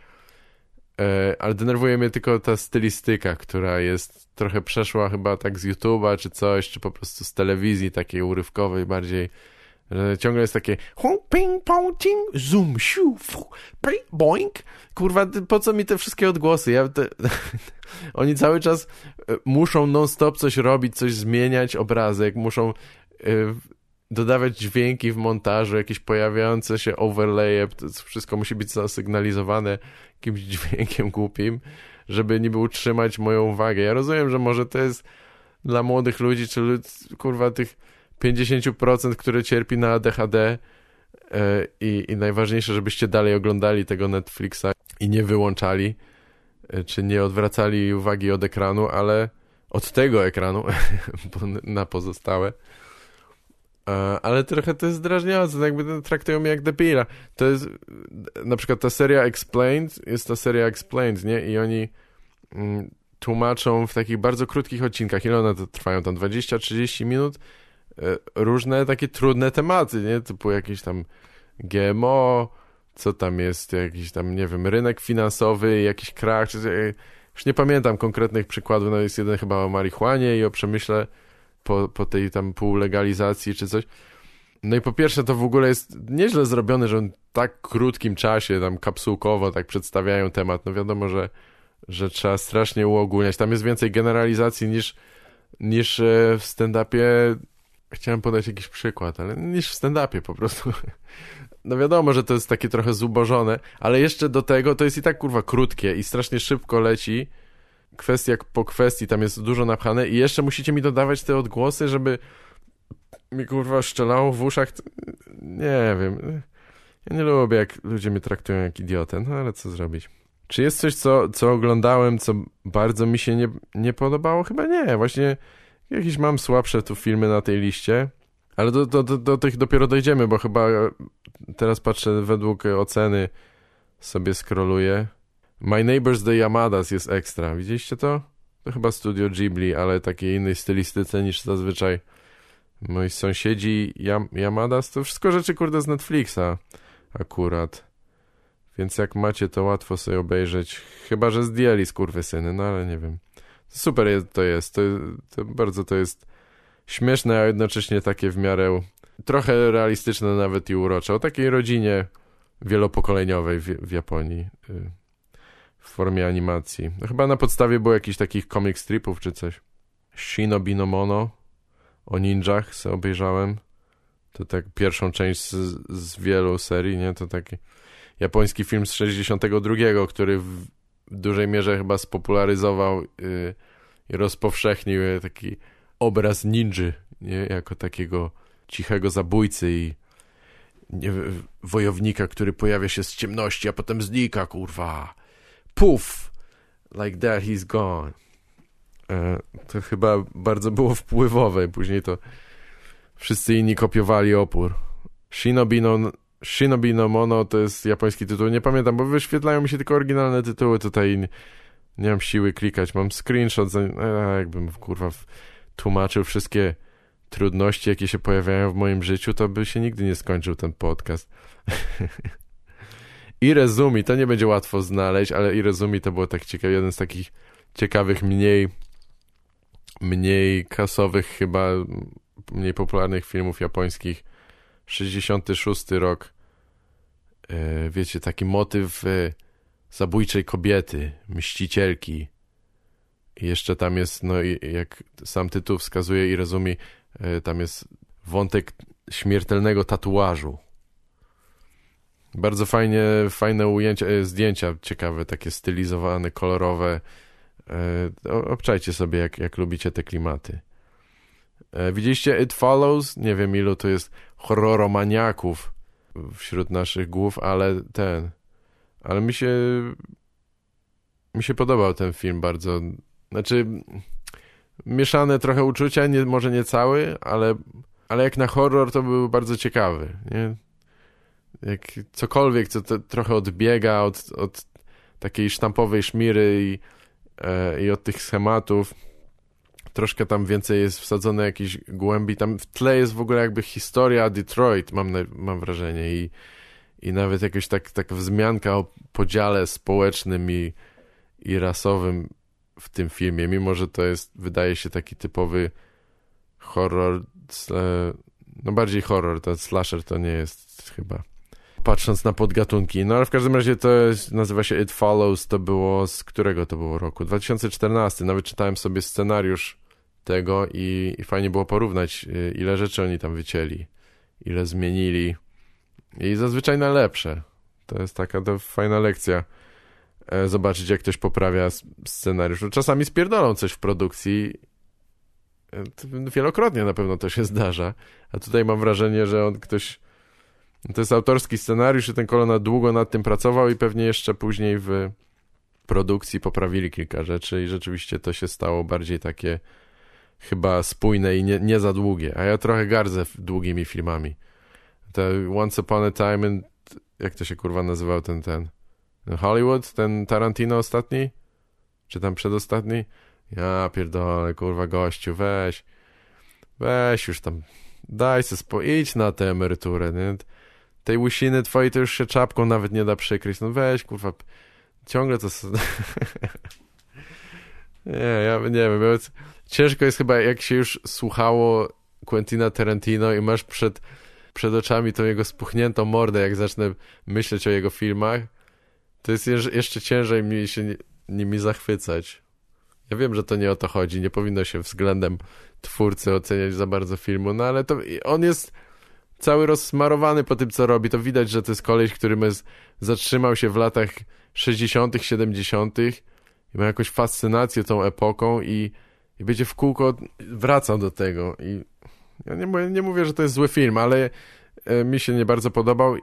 E, ale denerwuje mnie tylko ta stylistyka, która jest trochę przeszła chyba tak z YouTube'a czy coś, czy po prostu z telewizji takiej urywkowej bardziej. Że ciągle jest takie ping, pong, ting, zoom, siu, fu, boink. Kurwa, po co mi te wszystkie odgłosy? Ja te... [laughs] Oni cały czas e, muszą non-stop coś robić, coś zmieniać, obrazek, muszą e, dodawać dźwięki w montażu, jakieś pojawiające się overlaye, wszystko musi być zasygnalizowane jakimś dźwiękiem głupim, żeby niby utrzymać moją uwagę. Ja rozumiem, że może to jest dla młodych ludzi, czy kurwa tych 50%, które cierpi na ADHD e, i, i najważniejsze, żebyście dalej oglądali tego Netflixa i nie wyłączali, czy nie odwracali uwagi od ekranu, ale od tego ekranu [laughs] na pozostałe ale trochę to jest drażniące, jakby traktują mnie jak debila. To jest, na przykład ta seria Explained, jest ta seria Explained, nie? I oni mm, tłumaczą w takich bardzo krótkich odcinkach, ile one to trwają, tam 20-30 minut, e, różne takie trudne tematy, nie? Typu jakieś tam GMO, co tam jest, jakiś tam, nie wiem, rynek finansowy, jakiś krach, czy, już nie pamiętam konkretnych przykładów, no jest jeden chyba o marihuanie i o przemyśle po, po tej tam półlegalizacji czy coś. No i po pierwsze to w ogóle jest nieźle zrobione, że w tak krótkim czasie tam kapsułkowo tak przedstawiają temat. No wiadomo, że, że trzeba strasznie uogólniać. Tam jest więcej generalizacji niż, niż e, w stand-upie. Chciałem podać jakiś przykład, ale niż w stand-upie po prostu. No wiadomo, że to jest takie trochę zubożone, ale jeszcze do tego to jest i tak kurwa krótkie i strasznie szybko leci kwestia po kwestii, tam jest dużo napchane i jeszcze musicie mi dodawać te odgłosy, żeby mi kurwa szczelało w uszach. Nie wiem. Ja nie lubię, jak ludzie mnie traktują jak idiotę, no ale co zrobić. Czy jest coś, co, co oglądałem, co bardzo mi się nie, nie podobało? Chyba nie. Właśnie jakieś mam słabsze tu filmy na tej liście, ale do, do, do, do tych dopiero dojdziemy, bo chyba teraz patrzę według oceny sobie skroluję. My Neighbors the Yamadas jest ekstra. Widzieliście to? To chyba studio Ghibli, ale takiej innej stylistyce niż zazwyczaj. Moi sąsiedzi Yam Yamadas to wszystko rzeczy kurde z Netflixa akurat. Więc jak macie to łatwo sobie obejrzeć. Chyba, że zdjęli syny, no ale nie wiem. Super to jest. To, to bardzo to jest śmieszne, a jednocześnie takie w miarę trochę realistyczne nawet i urocze. O takiej rodzinie wielopokoleniowej w, w Japonii y, w formie animacji. No, chyba na podstawie było jakichś takich comic stripów czy coś. Shinobi no Mono o ninjach sobie obejrzałem. To tak pierwszą część z, z wielu serii, nie? To taki japoński film z 62, który w dużej mierze chyba spopularyzował yy, i rozpowszechnił taki obraz ninży, nie? Jako takiego cichego zabójcy i nie, wojownika, który pojawia się z ciemności, a potem znika, kurwa. Puf! Like that, he's gone. E, to chyba bardzo było wpływowe. Później to wszyscy inni kopiowali opór. Shinobi no, Shinobi no Mono to jest japoński tytuł. Nie pamiętam, bo wyświetlają mi się tylko oryginalne tytuły. Tutaj nie, nie mam siły klikać. Mam screenshot. Za, e, jakbym kurwa tłumaczył wszystkie trudności, jakie się pojawiają w moim życiu, to by się nigdy nie skończył ten podcast. [laughs] I Rezumi, to nie będzie łatwo znaleźć, ale i Rezumi to było tak ciekawe, jeden z takich ciekawych, mniej mniej kasowych chyba, mniej popularnych filmów japońskich. 66 rok. E, wiecie, taki motyw e, zabójczej kobiety, mścicielki. I jeszcze tam jest, no jak sam tytuł wskazuje i rozumie, e, tam jest wątek śmiertelnego tatuażu. Bardzo fajnie, fajne ujęcia, zdjęcia ciekawe, takie stylizowane, kolorowe. E, obczajcie sobie, jak, jak lubicie te klimaty. E, widzieliście It Follows? Nie wiem, ilu to jest horroromaniaków wśród naszych głów, ale ten... Ale mi się... Mi się podobał ten film bardzo. Znaczy... Mieszane trochę uczucia, nie, może nie cały, ale, ale jak na horror to był bardzo ciekawy, nie? Jak cokolwiek, co trochę odbiega od, od takiej sztampowej szmiry i E, i od tych schematów troszkę tam więcej jest wsadzone jakiejś głębi. Tam w tle jest w ogóle jakby historia Detroit, mam, mam wrażenie i, i nawet jakaś tak, taka wzmianka o podziale społecznym i, i rasowym w tym filmie, mimo że to jest, wydaje się taki typowy horror, no bardziej horror, to slasher to nie jest chyba patrząc na podgatunki. No ale w każdym razie to jest, nazywa się It Follows, to było z którego to było roku? 2014, nawet czytałem sobie scenariusz tego i, i fajnie było porównać, y, ile rzeczy oni tam wycięli, ile zmienili i zazwyczaj na lepsze. To jest taka to fajna lekcja zobaczyć, jak ktoś poprawia scenariusz. Czasami spierdolą coś w produkcji e, wielokrotnie na pewno to się [laughs] zdarza, a tutaj mam wrażenie, że on ktoś to jest autorski scenariusz i ten Kolona długo nad tym pracował i pewnie jeszcze później w produkcji poprawili kilka rzeczy i rzeczywiście to się stało bardziej takie chyba spójne i nie, nie za długie. A ja trochę gardzę długimi filmami. Te Once Upon a Time in, jak to się kurwa nazywał ten, ten Hollywood, ten Tarantino ostatni? Czy tam przedostatni? Ja pierdolę, kurwa gościu, weź. Weź już tam, daj se spo... idź na tę emeryturę, nie? tej łysiny twojej to już się czapką nawet nie da przykryć. No weź, kurwa, ciągle to... [laughs] nie, ja nie wiem, ciężko jest chyba, jak się już słuchało Quentina Tarantino i masz przed, przed oczami tą jego spuchniętą mordę, jak zacznę myśleć o jego filmach, to jest jeszcze ciężej mi się nimi zachwycać. Ja wiem, że to nie o to chodzi, nie powinno się względem twórcy oceniać za bardzo filmu, no ale to on jest cały rozsmarowany po tym, co robi. To widać, że to jest koleś, który zatrzymał się w latach 60., 70. i ma jakąś fascynację tą epoką i, i będzie w kółko wracał do tego. I ja nie, nie mówię, że to jest zły film, ale e, mi się nie bardzo podobał. E,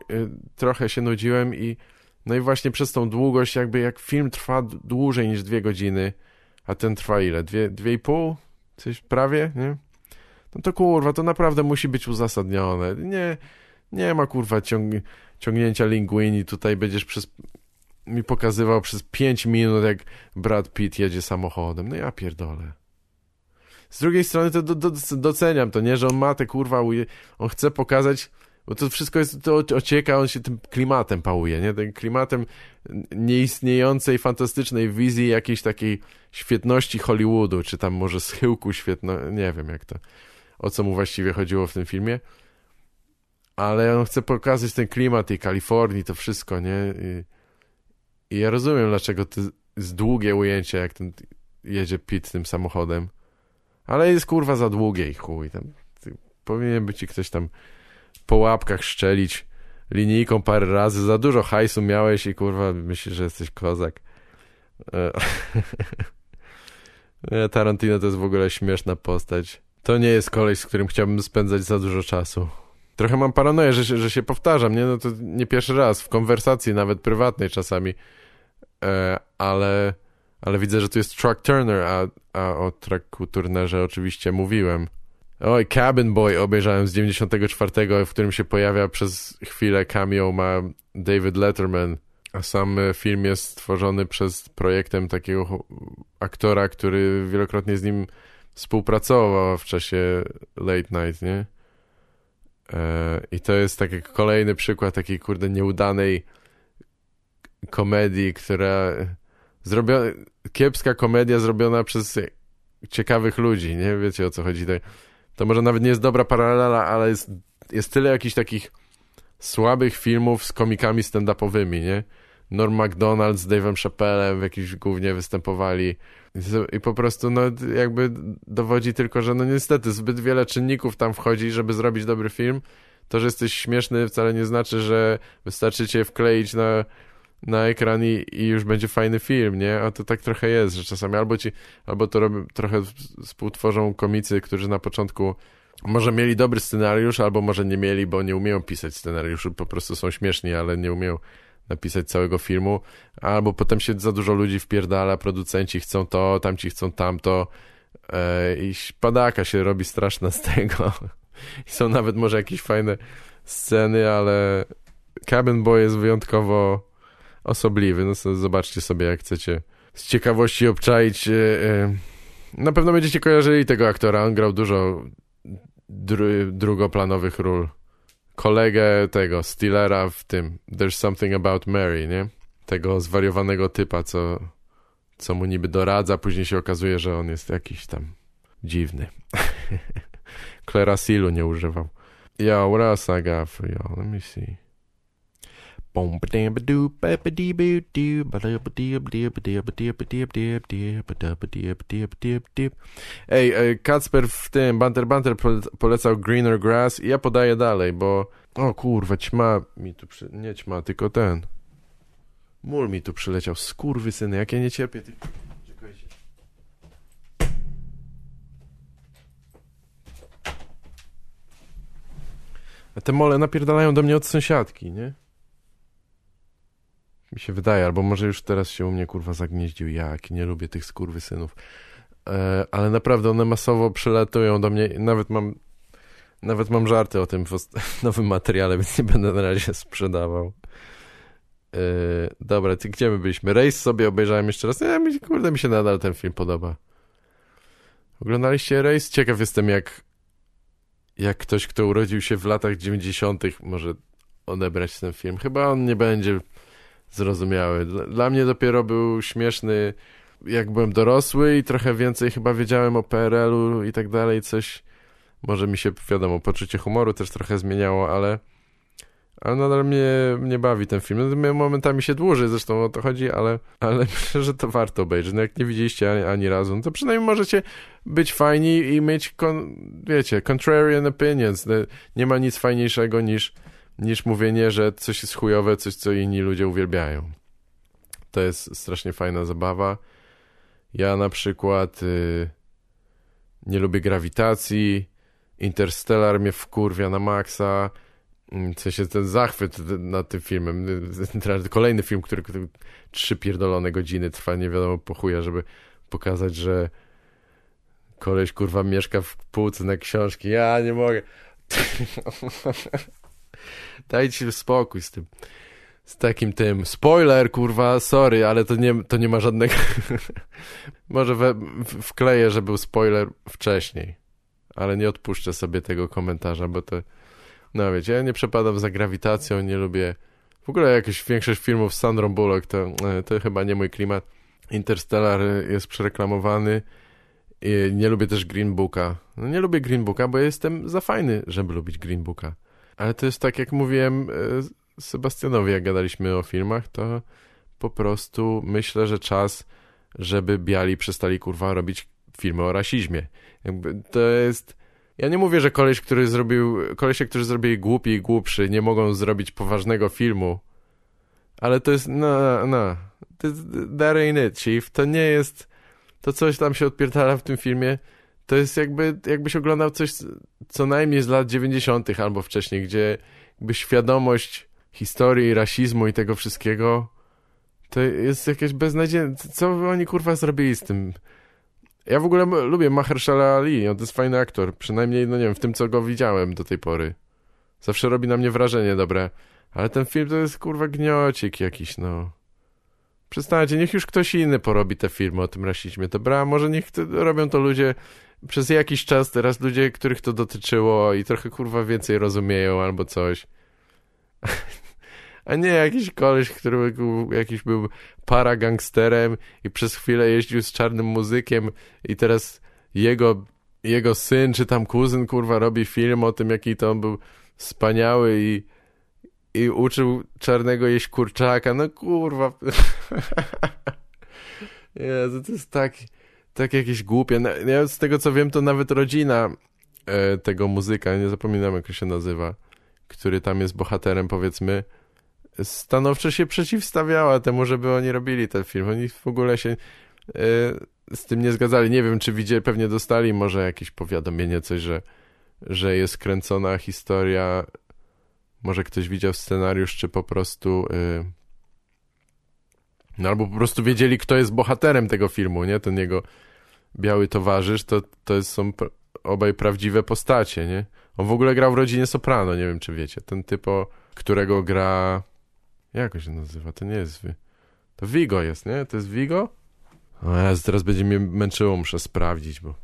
trochę się nudziłem i no i właśnie przez tą długość, jakby jak film trwa dłużej niż dwie godziny, a ten trwa ile? Dwie, dwie i pół? Coś prawie, nie? no to kurwa, to naprawdę musi być uzasadnione. Nie, nie ma kurwa ciąg ciągnięcia linguini, tutaj będziesz przez mi pokazywał przez 5 minut, jak Brad Pitt jedzie samochodem. No ja pierdolę. Z drugiej strony to do, do, doceniam to, nie, że on ma te kurwa, on chce pokazać, bo to wszystko jest, to ocieka, on się tym klimatem pałuje, nie, tym klimatem nieistniejącej, fantastycznej wizji jakiejś takiej świetności Hollywoodu, czy tam może schyłku świetno, nie wiem jak to o co mu właściwie chodziło w tym filmie. ale on chce pokazać ten klimat tej Kalifornii, to wszystko, nie? I, i ja rozumiem, dlaczego to jest długie ujęcie, jak ten jedzie Pit tym samochodem, ale jest kurwa za długie i chuj, tam powinien być ci ktoś tam po łapkach szczelić linijką parę razy, za dużo hajsu miałeś i kurwa myślisz, że jesteś kozak. [laughs] E, Tarantino to jest w ogóle śmieszna postać. To nie jest koleś, z którym chciałbym spędzać za dużo czasu. Trochę mam paranoję, że się, że się powtarzam, nie? No to nie pierwszy raz, w konwersacji, nawet prywatnej czasami. E, ale, ale widzę, że tu jest Truck Turner, a, a o Trucku Turnerze oczywiście mówiłem. Oj, Cabin Boy obejrzałem z 94, w którym się pojawia przez chwilę cameo ma David Letterman, a sam film jest stworzony przez projektem takiego aktora, który wielokrotnie z nim współpracował w czasie Late Night, nie? E, I to jest taki kolejny przykład takiej, kurde, nieudanej komedii, która zrobiona, kiepska komedia zrobiona przez ciekawych ludzi, nie? Wiecie o co chodzi. To może nawet nie jest dobra paralela, ale jest, jest tyle jakichś takich słabych filmów z komikami stand-upowymi, nie? Norm MacDonald z Dave'em Chappellem w jakiejś głównie występowali i po prostu no jakby dowodzi tylko, że no niestety zbyt wiele czynników tam wchodzi, żeby zrobić dobry film. To, że jesteś śmieszny wcale nie znaczy, że wystarczy cię wkleić na, na ekran i, i już będzie fajny film, nie? A to tak trochę jest, że czasami albo ci, albo to robią, trochę współtworzą komicy, którzy na początku może mieli dobry scenariusz, albo może nie mieli, bo nie umieją pisać scenariuszy, po prostu są śmieszni, ale nie umieją napisać całego filmu, albo potem się za dużo ludzi wpierdala, producenci chcą to, tamci chcą tamto e, i padaka się robi straszna z tego. [laughs] I są nawet może jakieś fajne sceny, ale Cabin Boy jest wyjątkowo osobliwy. No zobaczcie sobie, jak chcecie z ciekawości obczaić. E, e, na pewno będziecie kojarzyli tego aktora. On grał dużo dru drugoplanowych ról kolegę tego Stillera w tym There's Something About Mary, nie? Tego zwariowanego typa, co, co mu niby doradza, później się okazuje, że on jest jakiś tam dziwny. [laughs] Clerasilu nie używał. Yo, what else I got for y'all? Let me see. Ej, Kacper w tym Banter Banter polecał Greener Grass i ja podaję dalej, bo o kurwa, ćma mi tu przy... nie ćma, tylko ten mól mi tu przyleciał, skurwy syny, jak ja nie cierpię tych... Te mole napierdalają do mnie od sąsiadki, nie? Mi się wydaje, albo może już teraz się u mnie kurwa zagnieździł jak, nie lubię tych skurwysynów. E, ale naprawdę one masowo przylatują do mnie, nawet mam nawet mam żarty o tym w [laughs] nowym materiale, więc nie będę na razie sprzedawał. E, dobra, gdzie my byliśmy? Race sobie obejrzałem jeszcze raz. Ja, mi, kurde, mi się nadal ten film podoba. Oglądaliście Race? Ciekaw jestem, jak jak ktoś, kto urodził się w latach 90., może odebrać ten film. Chyba on nie będzie zrozumiały. Dla mnie dopiero był śmieszny, jak byłem dorosły i trochę więcej chyba wiedziałem o PRL-u i tak dalej, coś, może mi się, wiadomo, poczucie humoru też trochę zmieniało, ale, ale nadal mnie, mnie bawi ten film. No, momentami się dłuży, zresztą o to chodzi, ale, ale [laughs] myślę, że to warto obejrzeć. No jak nie widzieliście ani, ani razu, no to przynajmniej możecie być fajni i mieć, kon, wiecie, contrarian opinions. No, nie ma nic fajniejszego niż niż mówienie, że coś jest chujowe, coś, co inni ludzie uwielbiają. To jest strasznie fajna zabawa. Ja na przykład y, nie lubię grawitacji, Interstellar mnie wkurwia na maksa, w sensie ten zachwyt nad tym filmem. [laughs] Kolejny film, który, który trzy pierdolone godziny trwa, nie wiadomo po chuja, żeby pokazać, że koleś kurwa mieszka w półce na książki. Ja nie mogę. [laughs] Dajcie spokój z tym. Z takim tym. Spoiler, kurwa, sorry, ale to nie, to nie ma żadnego... [laughs] Może we, w, wkleję, że był spoiler wcześniej. Ale nie odpuszczę sobie tego komentarza, bo to... No wiecie, ja nie przepadam za grawitacją, nie lubię... W ogóle jakieś większość filmów z Sandrą Bullock to, e, to chyba nie mój klimat. Interstellar jest przereklamowany. Nie lubię też Green Booka. No nie lubię Green Booka, bo jestem za fajny, żeby lubić Green Booka. Ale to jest tak, jak mówiłem e, Sebastianowi, jak gadaliśmy o filmach, to po prostu myślę, że czas, żeby biali przestali kurwa robić filmy o rasizmie. Jakby to jest... Ja nie mówię, że koleś, który zrobił... Kolesie, którzy zrobili głupi i głupszy, nie mogą zrobić poważnego filmu. Ale to jest... No, no. To that ain't it, chief. To nie jest... To coś tam się odpierdala w tym filmie. To jest jakby... Jakbyś oglądał coś co najmniej z lat 90. albo wcześniej, gdzie jakby świadomość historii, rasizmu i tego wszystkiego to jest jakieś beznadziejne. Co oni kurwa zrobili z tym? Ja w ogóle lubię Mahershala Ali, on to jest fajny aktor. Przynajmniej, no nie wiem, w tym co go widziałem do tej pory. Zawsze robi na mnie wrażenie dobre. Ale ten film to jest kurwa gniocik jakiś, no. Przestańcie, niech już ktoś inny porobi te filmy o tym rasizmie. Dobra, może niech to, robią to ludzie przez jakiś czas teraz, ludzie, których to dotyczyło i trochę kurwa więcej rozumieją albo coś. [laughs] A nie jakiś koleś, który był, jakiś był paragangsterem i przez chwilę jeździł z czarnym muzykiem i teraz jego, jego syn czy tam kuzyn kurwa robi film o tym, jaki to on był wspaniały i, i uczył czarnego jeść kurczaka. No kurwa. [laughs] Jezu, to jest tak, tak jakieś głupie. Ja z tego co wiem, to nawet rodzina e, tego muzyka, nie zapominam jak się nazywa, który tam jest bohaterem powiedzmy, stanowczo się przeciwstawiała temu, żeby oni robili ten film. Oni w ogóle się y, z tym nie zgadzali. Nie wiem, czy widzieli, pewnie dostali może jakieś powiadomienie, coś, że, że jest kręcona historia. Może ktoś widział scenariusz, czy po prostu... Y, no albo po prostu wiedzieli, kto jest bohaterem tego filmu, nie? Ten jego biały towarzysz, to, to są obaj prawdziwe postacie, nie? On w ogóle grał w Rodzinie Soprano, nie wiem, czy wiecie. Ten typo, którego gra jak się nazywa? To nie jest... To Vigo jest, nie? To jest Vigo? O ja teraz będzie mnie męczyło, muszę sprawdzić, bo...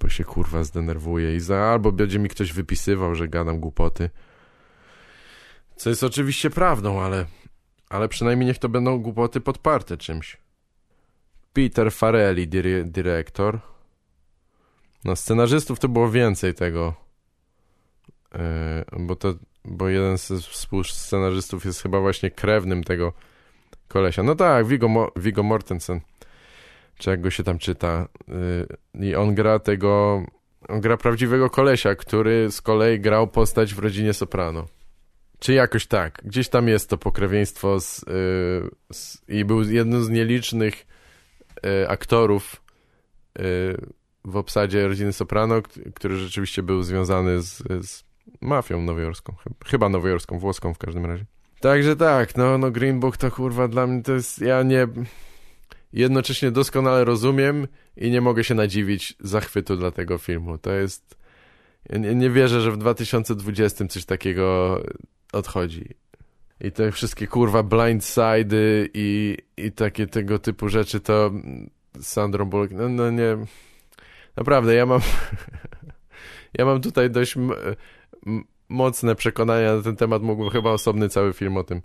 Bo się kurwa zdenerwuję i za... Albo będzie mi ktoś wypisywał, że gadam głupoty. Co jest oczywiście prawdą, ale... Ale przynajmniej niech to będą głupoty podparte czymś. Peter Farelli, dyrektor. No, scenarzystów to było więcej tego. Yy, bo to bo jeden z współscenarzystów jest chyba właśnie krewnym tego kolesia. No tak, Viggo, Mo Viggo Mortensen, czy jak go się tam czyta. Yy, I on gra tego, on gra prawdziwego kolesia, który z kolei grał postać w rodzinie Soprano. Czy jakoś tak. Gdzieś tam jest to pokrewieństwo z, yy, z, i był jednym z nielicznych yy, aktorów yy, w obsadzie rodziny Soprano, który rzeczywiście był związany z, z mafią nowojorską, chyba nowojorską, włoską w każdym razie. Także tak, no, no Green Book to kurwa dla mnie to jest, ja nie, jednocześnie doskonale rozumiem i nie mogę się nadziwić zachwytu dla tego filmu. To jest, ja nie, nie wierzę, że w 2020 coś takiego odchodzi. I te wszystkie kurwa blindsidy i, i takie tego typu rzeczy to Sandro Bullock, no, no nie, naprawdę ja mam, [laughs] ja mam tutaj dość mocne przekonania na ten temat. Mógłbym chyba osobny cały film o tym.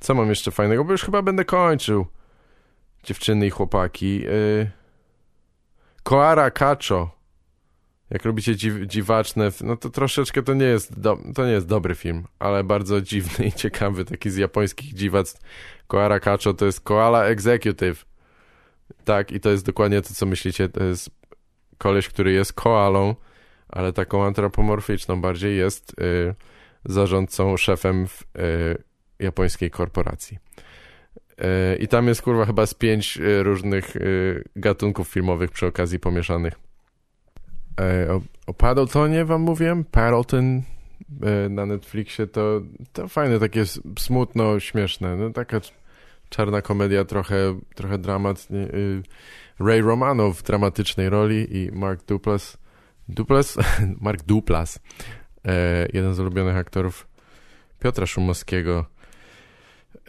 Co mam jeszcze fajnego? Bo już chyba będę kończył. Dziewczyny i chłopaki. Yy... Koara Kacho. Jak robicie dziw dziwaczne, no to troszeczkę to nie jest do, to nie jest dobry film, ale bardzo dziwny i ciekawy, taki z japońskich dziwactw. Koara Kacho to jest Koala Executive. Tak, i to jest dokładnie to, co myślicie. To jest koleś, który jest koalą, ale taką antropomorficzną bardziej jest y, zarządcą, szefem w y, japońskiej korporacji. Y, I tam jest kurwa chyba z pięć y, różnych y, gatunków filmowych przy okazji pomieszanych. Y, o, o Paddletonie wam mówiłem? Paddleton na Netflixie to, to fajne, takie smutno, śmieszne. No, taka czarna komedia, trochę, trochę dramat. Ray Romano w dramatycznej roli i Mark Duplass Duplas, [laughs] Mark Duplas, e, jeden z ulubionych aktorów Piotra Szumowskiego.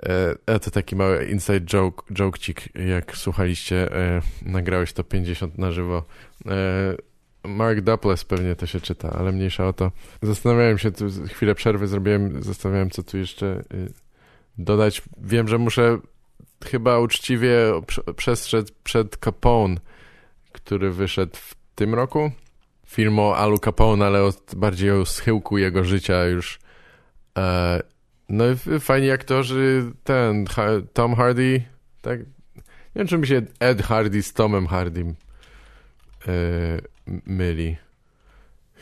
E, e, to taki mały inside joke, jokecik, jak słuchaliście, e, nagrałeś to 50 na żywo. E, Mark Duplass pewnie to się czyta, ale mniejsza o to. Zastanawiałem się, tu chwilę przerwy zrobiłem, zastanawiałem, co tu jeszcze y, dodać. Wiem, że muszę chyba uczciwie przestrzec przed Capone, który wyszedł w tym roku, film o Alu Capone, ale od, bardziej o schyłku jego życia już. E, no i fajni aktorzy, ten Tom Hardy, tak, nie wiem czy mi się Ed Hardy z Tomem Hardym myli.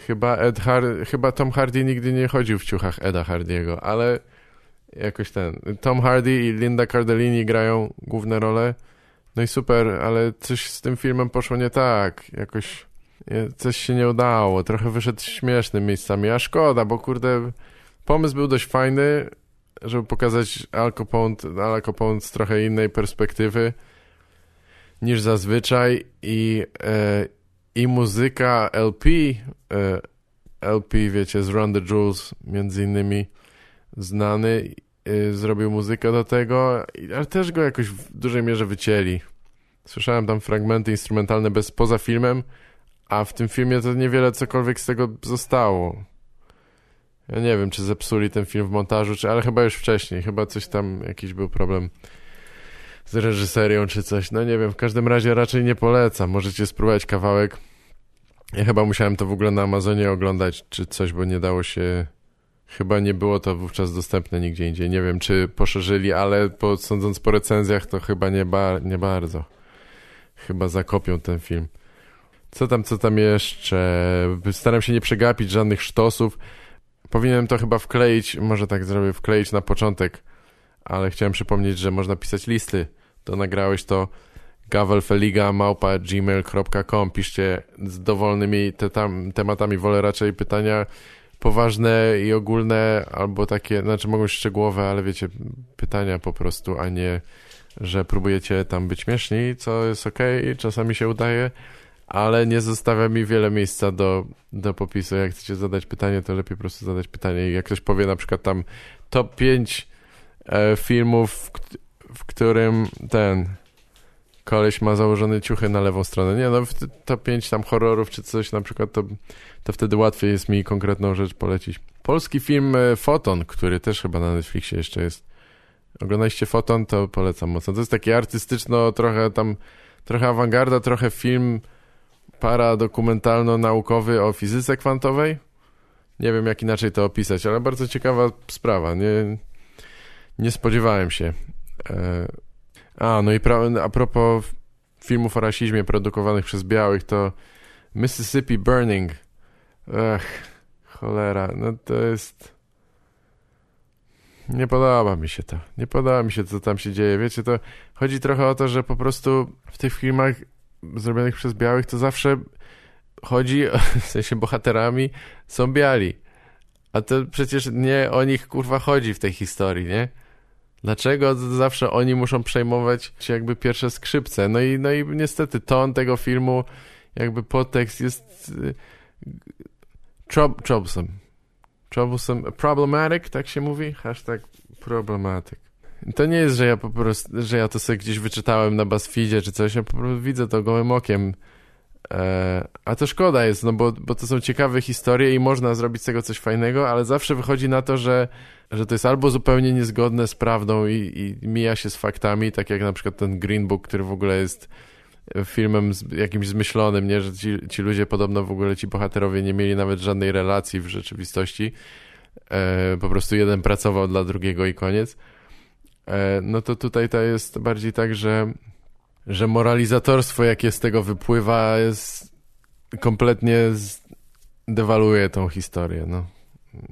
Chyba Ed Hardy, chyba Tom Hardy nigdy nie chodził w ciuchach Eda Hardiego, ale jakoś ten. Tom Hardy i Linda Cardellini grają główne role. No i super, ale coś z tym filmem poszło nie tak. Jakoś coś się nie udało. Trochę wyszedł śmiesznym miejscami, a szkoda, bo kurde, pomysł był dość fajny, żeby pokazać Al Capone, Al Capone z trochę innej perspektywy niż zazwyczaj i, e, i muzyka LP, e, LP, wiecie, z Run the Jewels między innymi znany, e, zrobił muzykę do tego, ale też go jakoś w dużej mierze wycięli. Słyszałem tam fragmenty instrumentalne bez, poza filmem, a w tym filmie to niewiele cokolwiek z tego zostało. Ja nie wiem, czy zepsuli ten film w montażu, czy, ale chyba już wcześniej. Chyba coś tam, jakiś był problem z reżyserią, czy coś. No nie wiem, w każdym razie raczej nie polecam. Możecie spróbować kawałek. Ja chyba musiałem to w ogóle na Amazonie oglądać, czy coś, bo nie dało się... Chyba nie było to wówczas dostępne nigdzie indziej. Nie wiem, czy poszerzyli, ale po, sądząc po recenzjach, to chyba nie, ba nie bardzo. Chyba zakopią ten film. Co tam, co tam jeszcze? Staram się nie przegapić żadnych sztosów. Powinienem to chyba wkleić, może tak zrobię, wkleić na początek, ale chciałem przypomnieć, że można pisać listy. To nagrałeś to gavelfeliga.gmail.com Piszcie z dowolnymi te tam, tematami. Wolę raczej pytania poważne i ogólne, albo takie, znaczy mogą być szczegółowe, ale wiecie, pytania po prostu, a nie, że próbujecie tam być śmieszni, co jest ok, czasami się udaje, ale nie zostawia mi wiele miejsca do, do popisu. Jak chcecie zadać pytanie, to lepiej po prostu zadać pytanie. I jak ktoś powie na przykład tam top 5 e, filmów, w, którym ten koleś ma założone ciuchy na lewą stronę. Nie, no top 5 tam horrorów czy coś na przykład, to, to wtedy łatwiej jest mi konkretną rzecz polecić. Polski film e, Foton, który też chyba na Netflixie jeszcze jest. Oglądaliście Foton, to polecam mocno. To jest taki artystyczno, trochę tam, trochę awangarda, trochę film paradokumentalno-naukowy o fizyce kwantowej. Nie wiem, jak inaczej to opisać, ale bardzo ciekawa sprawa. Nie, nie spodziewałem się. E, a, no i pra- a propos filmów o rasizmie produkowanych przez białych, to Mississippi Burning. Ech, cholera, no to jest... Nie podoba mi się to. Nie podoba mi się, co tam się dzieje. Wiecie, to chodzi trochę o to, że po prostu w tych filmach zrobionych przez białych, to zawsze chodzi, [laughs] w sensie bohaterami są biali. A to przecież nie o nich kurwa chodzi w tej historii, nie? Dlaczego zawsze oni muszą przejmować jakby pierwsze skrzypce? No i, no i niestety ton tego filmu, jakby podtekst jest y, troublesome. Troublesome, problematic, tak się mówi? Hashtag problematic. To nie jest, że ja po prostu, że ja to sobie gdzieś wyczytałem na BuzzFeedzie czy coś, ja po prostu widzę to gołym okiem. E, a to szkoda jest, no bo, bo to są ciekawe historie i można zrobić z tego coś fajnego, ale zawsze wychodzi na to, że, że to jest albo zupełnie niezgodne z prawdą i, i mija się z faktami, tak jak na przykład ten Green Book, który w ogóle jest filmem z, jakimś zmyślonym, nie? że ci, ci ludzie podobno w ogóle, ci bohaterowie nie mieli nawet żadnej relacji w rzeczywistości. E, po prostu jeden pracował dla drugiego i koniec. E, no to tutaj to jest bardziej tak, że, że moralizatorstwo, jakie z tego wypływa, jest kompletnie dewaluuje tą historię. No.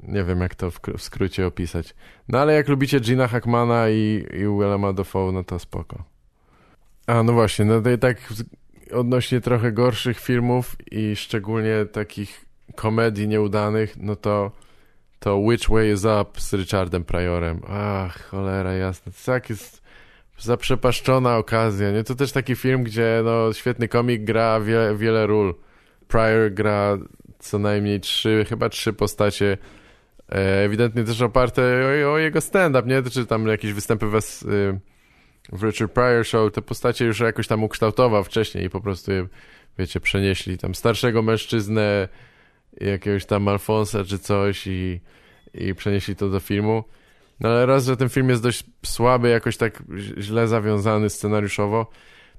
Nie wiem, jak to w, w skrócie opisać. No ale jak lubicie Gina Hackmana i, i Willema Dafoe, no to spoko. A, no właśnie, no i tak odnośnie trochę gorszych filmów i szczególnie takich komedii nieudanych, no to to Which Way is Up z Richardem Priorem. Ach, cholera jasna. Tak jest zaprzepaszczona okazja, nie? To też taki film, gdzie no, świetny komik gra wie, wiele ról. Prior gra co najmniej trzy, chyba trzy postacie e, ewidentnie też oparte o, o jego stand-up, nie? Czy tam jakieś występy y, w Richard Pryor Show, te postacie już jakoś tam ukształtował wcześniej i po prostu je, wiecie, przenieśli tam starszego mężczyznę jakiegoś tam Alfonsa czy coś i, i przenieśli to do filmu. No ale raz, że ten film jest dość słaby, jakoś tak źle zawiązany scenariuszowo,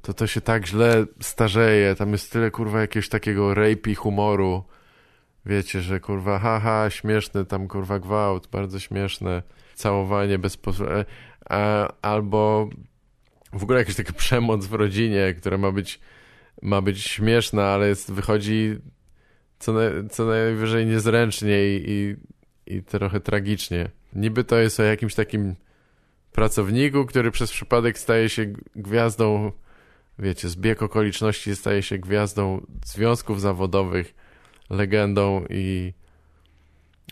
to to się tak źle starzeje, tam jest tyle kurwa jakiegoś takiego rapey humoru, wiecie, że kurwa haha, śmieszny, tam kurwa gwałt, bardzo śmieszne, całowanie bez albo w ogóle jakaś taka przemoc w rodzinie, która ma być, ma być śmieszna, ale jest, wychodzi co, co najwyżej niezręcznie i, i, i trochę tragicznie. Niby to jest o jakimś takim pracowniku, który przez przypadek staje się gwiazdą, wiecie, zbieg okoliczności staje się gwiazdą związków zawodowych, legendą i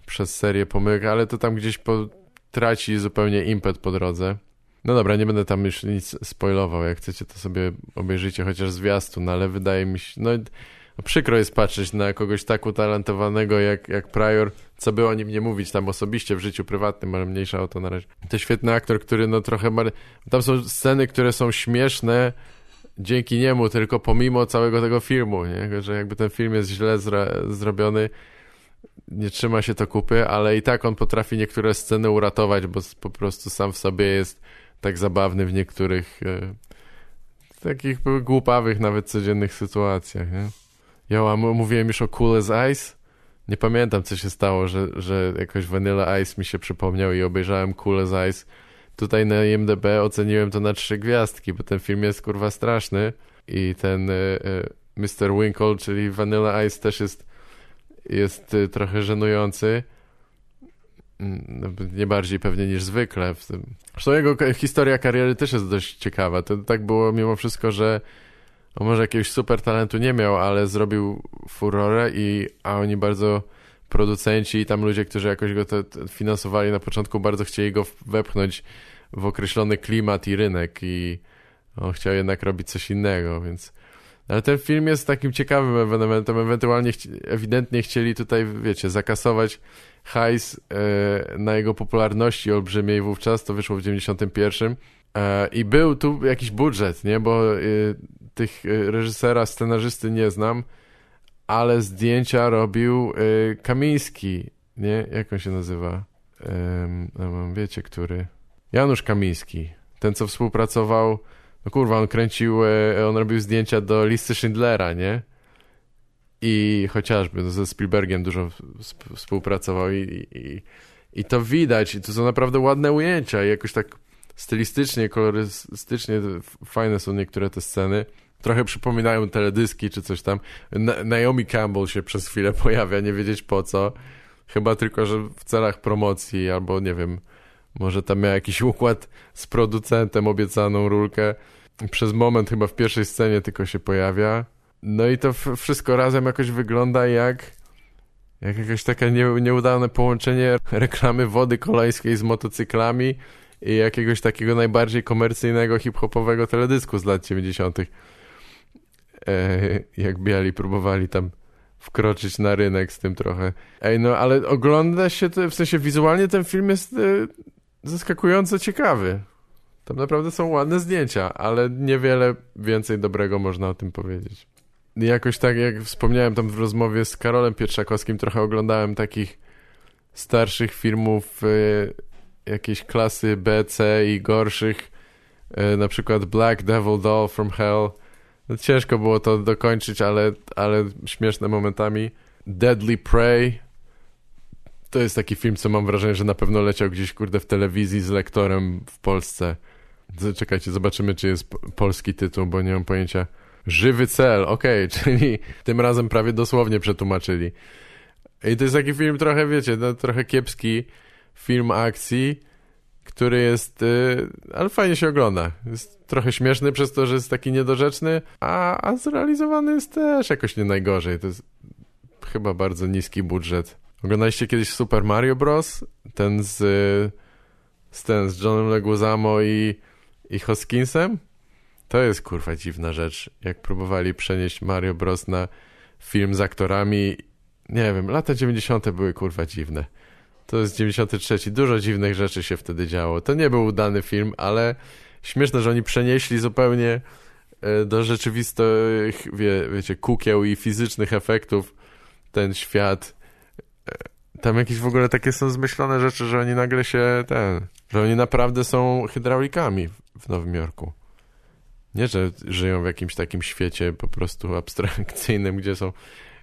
przez serię pomyłek, ale to tam gdzieś po, traci zupełnie impet po drodze. No dobra, nie będę tam już nic spoilował. Jak chcecie, to sobie obejrzyjcie chociaż zwiastun, ale wydaje mi się, no, przykro jest patrzeć na kogoś tak utalentowanego jak, jak Prior, co by o nim nie mówić tam osobiście w życiu prywatnym, ale mniejsza o to na razie. To świetny aktor, który no trochę... Tam są sceny, które są śmieszne dzięki niemu, tylko pomimo całego tego filmu, nie? że jakby ten film jest źle zra zrobiony, nie trzyma się to kupy, ale i tak on potrafi niektóre sceny uratować, bo po prostu sam w sobie jest tak zabawny w niektórych e, takich głupawych nawet codziennych sytuacjach, nie? Ja mówiłem już o Cool as Ice. Nie pamiętam, co się stało, że, że jakoś Vanilla Ice mi się przypomniał i obejrzałem Cool as Ice. Tutaj na IMDb oceniłem to na trzy gwiazdki, bo ten film jest kurwa straszny i ten y, y, Mr. Winkle, czyli Vanilla Ice też jest, jest y, trochę żenujący. Mm, no, nie bardziej pewnie niż zwykle. Zresztą jego historia kariery też jest dość ciekawa. To tak było mimo wszystko, że może jakiegoś super talentu nie miał, ale zrobił furorę i a oni bardzo producenci i tam ludzie, którzy jakoś go te, te finansowali na początku, bardzo chcieli go wepchnąć w określony klimat i rynek i on chciał jednak robić coś innego, więc ale ten film jest takim ciekawym ewenementem, ewentualnie chci ewidentnie chcieli tutaj, wiecie, zakasować hajs e, na jego popularności olbrzymiej wówczas, to wyszło w 91 e, i był tu jakiś budżet, nie, bo e, tych e, reżysera, scenarzysty nie znam, ale zdjęcia robił y, Kamiński, nie? Jak on się nazywa? Wiecie, który? Janusz Kamiński. Ten, co współpracował, no kurwa, on kręcił, y, on robił zdjęcia do listy Schindlera, nie? I chociażby no, ze Spielbergiem dużo współpracował i, i, i to widać. I to są naprawdę ładne ujęcia i jakoś tak stylistycznie, kolorystycznie fajne są niektóre te sceny trochę przypominają teledyski czy coś tam. Na Naomi Campbell się przez chwilę [laughs] pojawia, nie wiedzieć po co. Chyba tylko, że w celach promocji albo nie wiem, może tam miał jakiś [laughs] układ z producentem, obiecaną rulkę. Przez moment chyba w pierwszej scenie tylko się pojawia. No i to wszystko razem jakoś wygląda jak, jak jakieś takie nie, nieudane połączenie [laughs] reklamy wody kolejskiej z motocyklami i jakiegoś takiego najbardziej komercyjnego hip-hopowego teledysku z lat 90 e, jak biali próbowali tam wkroczyć na rynek z tym trochę. Ej, no ale ogląda się, to, w sensie wizualnie ten film jest e, zaskakująco ciekawy. Tam naprawdę są ładne zdjęcia, ale niewiele więcej dobrego można o tym powiedzieć. Jakoś tak, jak wspomniałem tam w rozmowie z Karolem Pietrzakowskim, trochę oglądałem takich starszych filmów e, jakiejś klasy B, C i gorszych, e, na przykład Black Devil Doll from Hell, ciężko było to dokończyć, ale, ale śmieszne momentami. Deadly Prey to jest taki film, co mam wrażenie, że na pewno leciał gdzieś, kurde, w telewizji z lektorem w Polsce. Czekajcie, zobaczymy, czy jest polski tytuł, bo nie mam pojęcia. Żywy cel, okej, okay, [laughs] czyli tym razem prawie dosłownie przetłumaczyli. I to jest taki film trochę, wiecie, no, trochę kiepski film akcji, który jest, y, ale fajnie się ogląda. Jest trochę śmieszny przez to, że jest taki niedorzeczny, a, a zrealizowany jest też jakoś nie najgorzej. To jest chyba bardzo niski budżet. Oglądaliście kiedyś Super Mario Bros? Ten z, z, ten, z Johnem Leguizamo i, i Hoskinsem? To jest kurwa dziwna rzecz. Jak próbowali przenieść Mario Bros na film z aktorami, nie wiem, lata 90. były kurwa dziwne. To jest 93. Dużo dziwnych rzeczy się wtedy działo. To nie był udany film, ale śmieszne, że oni przenieśli zupełnie e, do rzeczywistych, wie, wiecie, kukieł i fizycznych efektów ten świat. E, tam jakieś w ogóle takie są zmyślone rzeczy, że oni nagle się ten, że oni naprawdę są hydraulikami w Nowym Jorku. Nie, że żyją w jakimś takim świecie po prostu abstrakcyjnym, gdzie są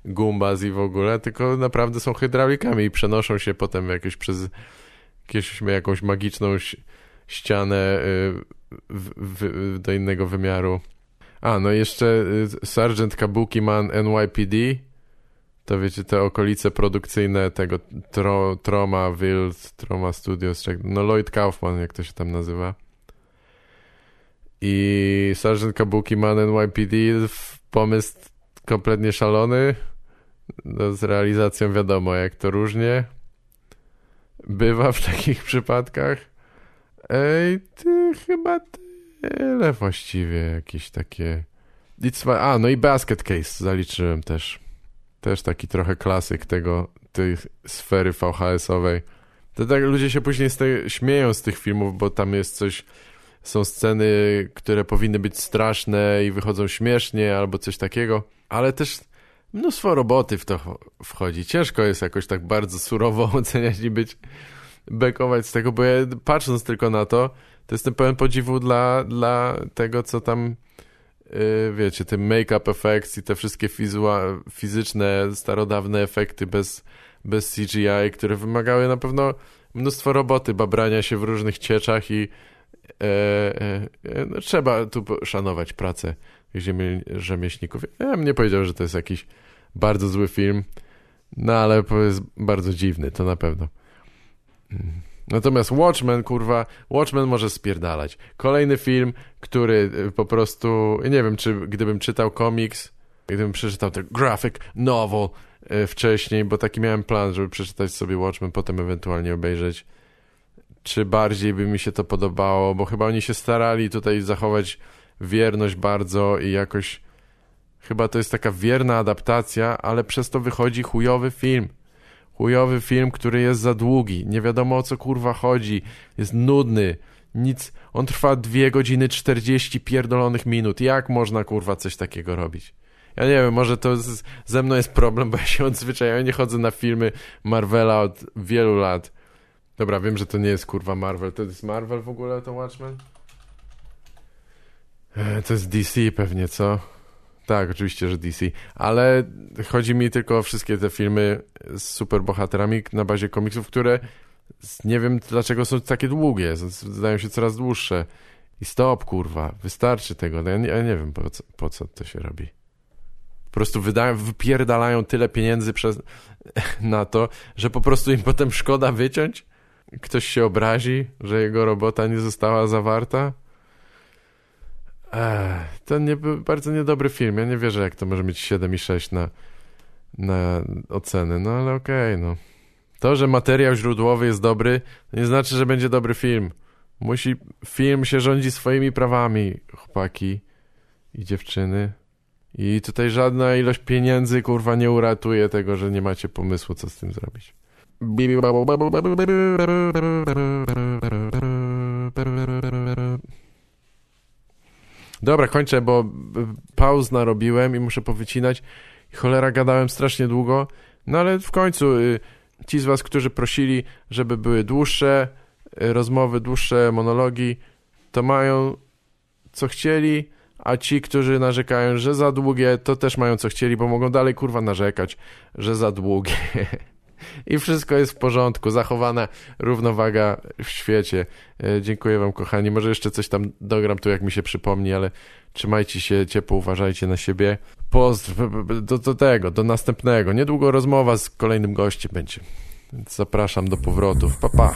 gumbas i w ogóle, tylko naprawdę są hydraulikami i przenoszą się potem jakieś przez jakieś, jakąś magiczną ścianę y, w, w, do innego wymiaru. A, no jeszcze y, Sergeant Kabuki Man NYPD to wiecie, te okolice produkcyjne tego Tro, Troma, Wild, Troma Studios, no Lloyd Kaufman, jak to się tam nazywa. I Sergeant Kabuki Man NYPD, pomysł kompletnie szalony, no, z realizacją wiadomo, jak to różnie bywa w takich przypadkach. Ej, ty chyba tyle właściwie, jakieś takie... A, no i Basket Case zaliczyłem też. Też taki trochę klasyk tego, tej sfery VHS-owej. To tak ludzie się później z te, śmieją z tych filmów, bo tam jest coś, są sceny, które powinny być straszne i wychodzą śmiesznie albo coś takiego, ale też mnóstwo roboty w to wchodzi. Ciężko jest jakoś tak bardzo surowo [laughs] oceniać i być, bekować z tego, bo ja patrząc tylko na to, to jestem pełen podziwu dla, dla tego, co tam Yy, wiecie, te make-up effects i te wszystkie fizyczne, starodawne efekty bez, bez CGI, które wymagały na pewno mnóstwo roboty, babrania się w różnych cieczach i trzeba tu szanować pracę ziemi, rzemieślników. Ja bym nie powiedział, że to jest jakiś bardzo zły film, no ale jest bardzo dziwny, to na pewno. Natomiast Watchmen, kurwa, Watchmen może spierdalać. Kolejny film, który po prostu, nie wiem, czy gdybym czytał komiks, gdybym przeczytał ten graphic novel wcześniej, bo taki miałem plan, żeby przeczytać sobie Watchmen, potem ewentualnie obejrzeć, czy bardziej by mi się to podobało, bo chyba oni się starali tutaj zachować wierność bardzo i jakoś chyba to jest taka wierna adaptacja, ale przez to wychodzi chujowy film. Chujowy film, który jest za długi, nie wiadomo o co kurwa chodzi, jest nudny, nic, on trwa 2 godziny 40 pierdolonych minut, jak można kurwa coś takiego robić? Ja nie wiem, może to z, ze mną jest problem, bo ja się odzwyczaiłem, nie chodzę na filmy Marvela od wielu lat. Dobra, wiem, że to nie jest kurwa Marvel, to jest Marvel w ogóle to Watchmen? E, to jest DC pewnie, co? Tak, oczywiście, że DC, ale chodzi mi tylko o wszystkie te filmy z superbohaterami na bazie komiksów, które nie wiem dlaczego są takie długie, zdają się coraz dłuższe. I stop, kurwa, wystarczy tego. No ja, nie, ja nie wiem, po co, po co to się robi. Po prostu wydają, wypierdalają tyle pieniędzy przez, [laughs] na to, że po prostu im potem szkoda wyciąć. Ktoś się obrazi, że jego robota nie została zawarta. Ech, to nie, bardzo niedobry film. Ja nie wierzę, jak to może mieć 7,6 na, na oceny. No ale okej, okay, no. To, że materiał źródłowy jest dobry, nie znaczy, że będzie dobry film. Musi, film się rządzi swoimi prawami, chłopaki i dziewczyny. I tutaj żadna ilość pieniędzy, kurwa, nie uratuje tego, że nie macie pomysłu, co z tym zrobić. Dobra, kończę, bo pauz narobiłem i muszę powycinać. Cholera, gadałem strasznie długo. No ale w końcu y, ci z was, którzy prosili, żeby były dłuższe y, rozmowy, dłuższe monologi, to mają co chcieli, a ci, którzy narzekają, że za długie, to też mają co chcieli, bo mogą dalej kurwa narzekać, że za długie. [laughs] I wszystko jest w porządku, zachowana równowaga w świecie. E, dziękuję wam, kochani. Może jeszcze coś tam dogram tu, jak mi się przypomni, ale trzymajcie się ciepło, uważajcie na siebie. Pozdr do, do tego, do następnego. Niedługo rozmowa z kolejnym gościem będzie. Więc zapraszam do powrotów. Pa, pa.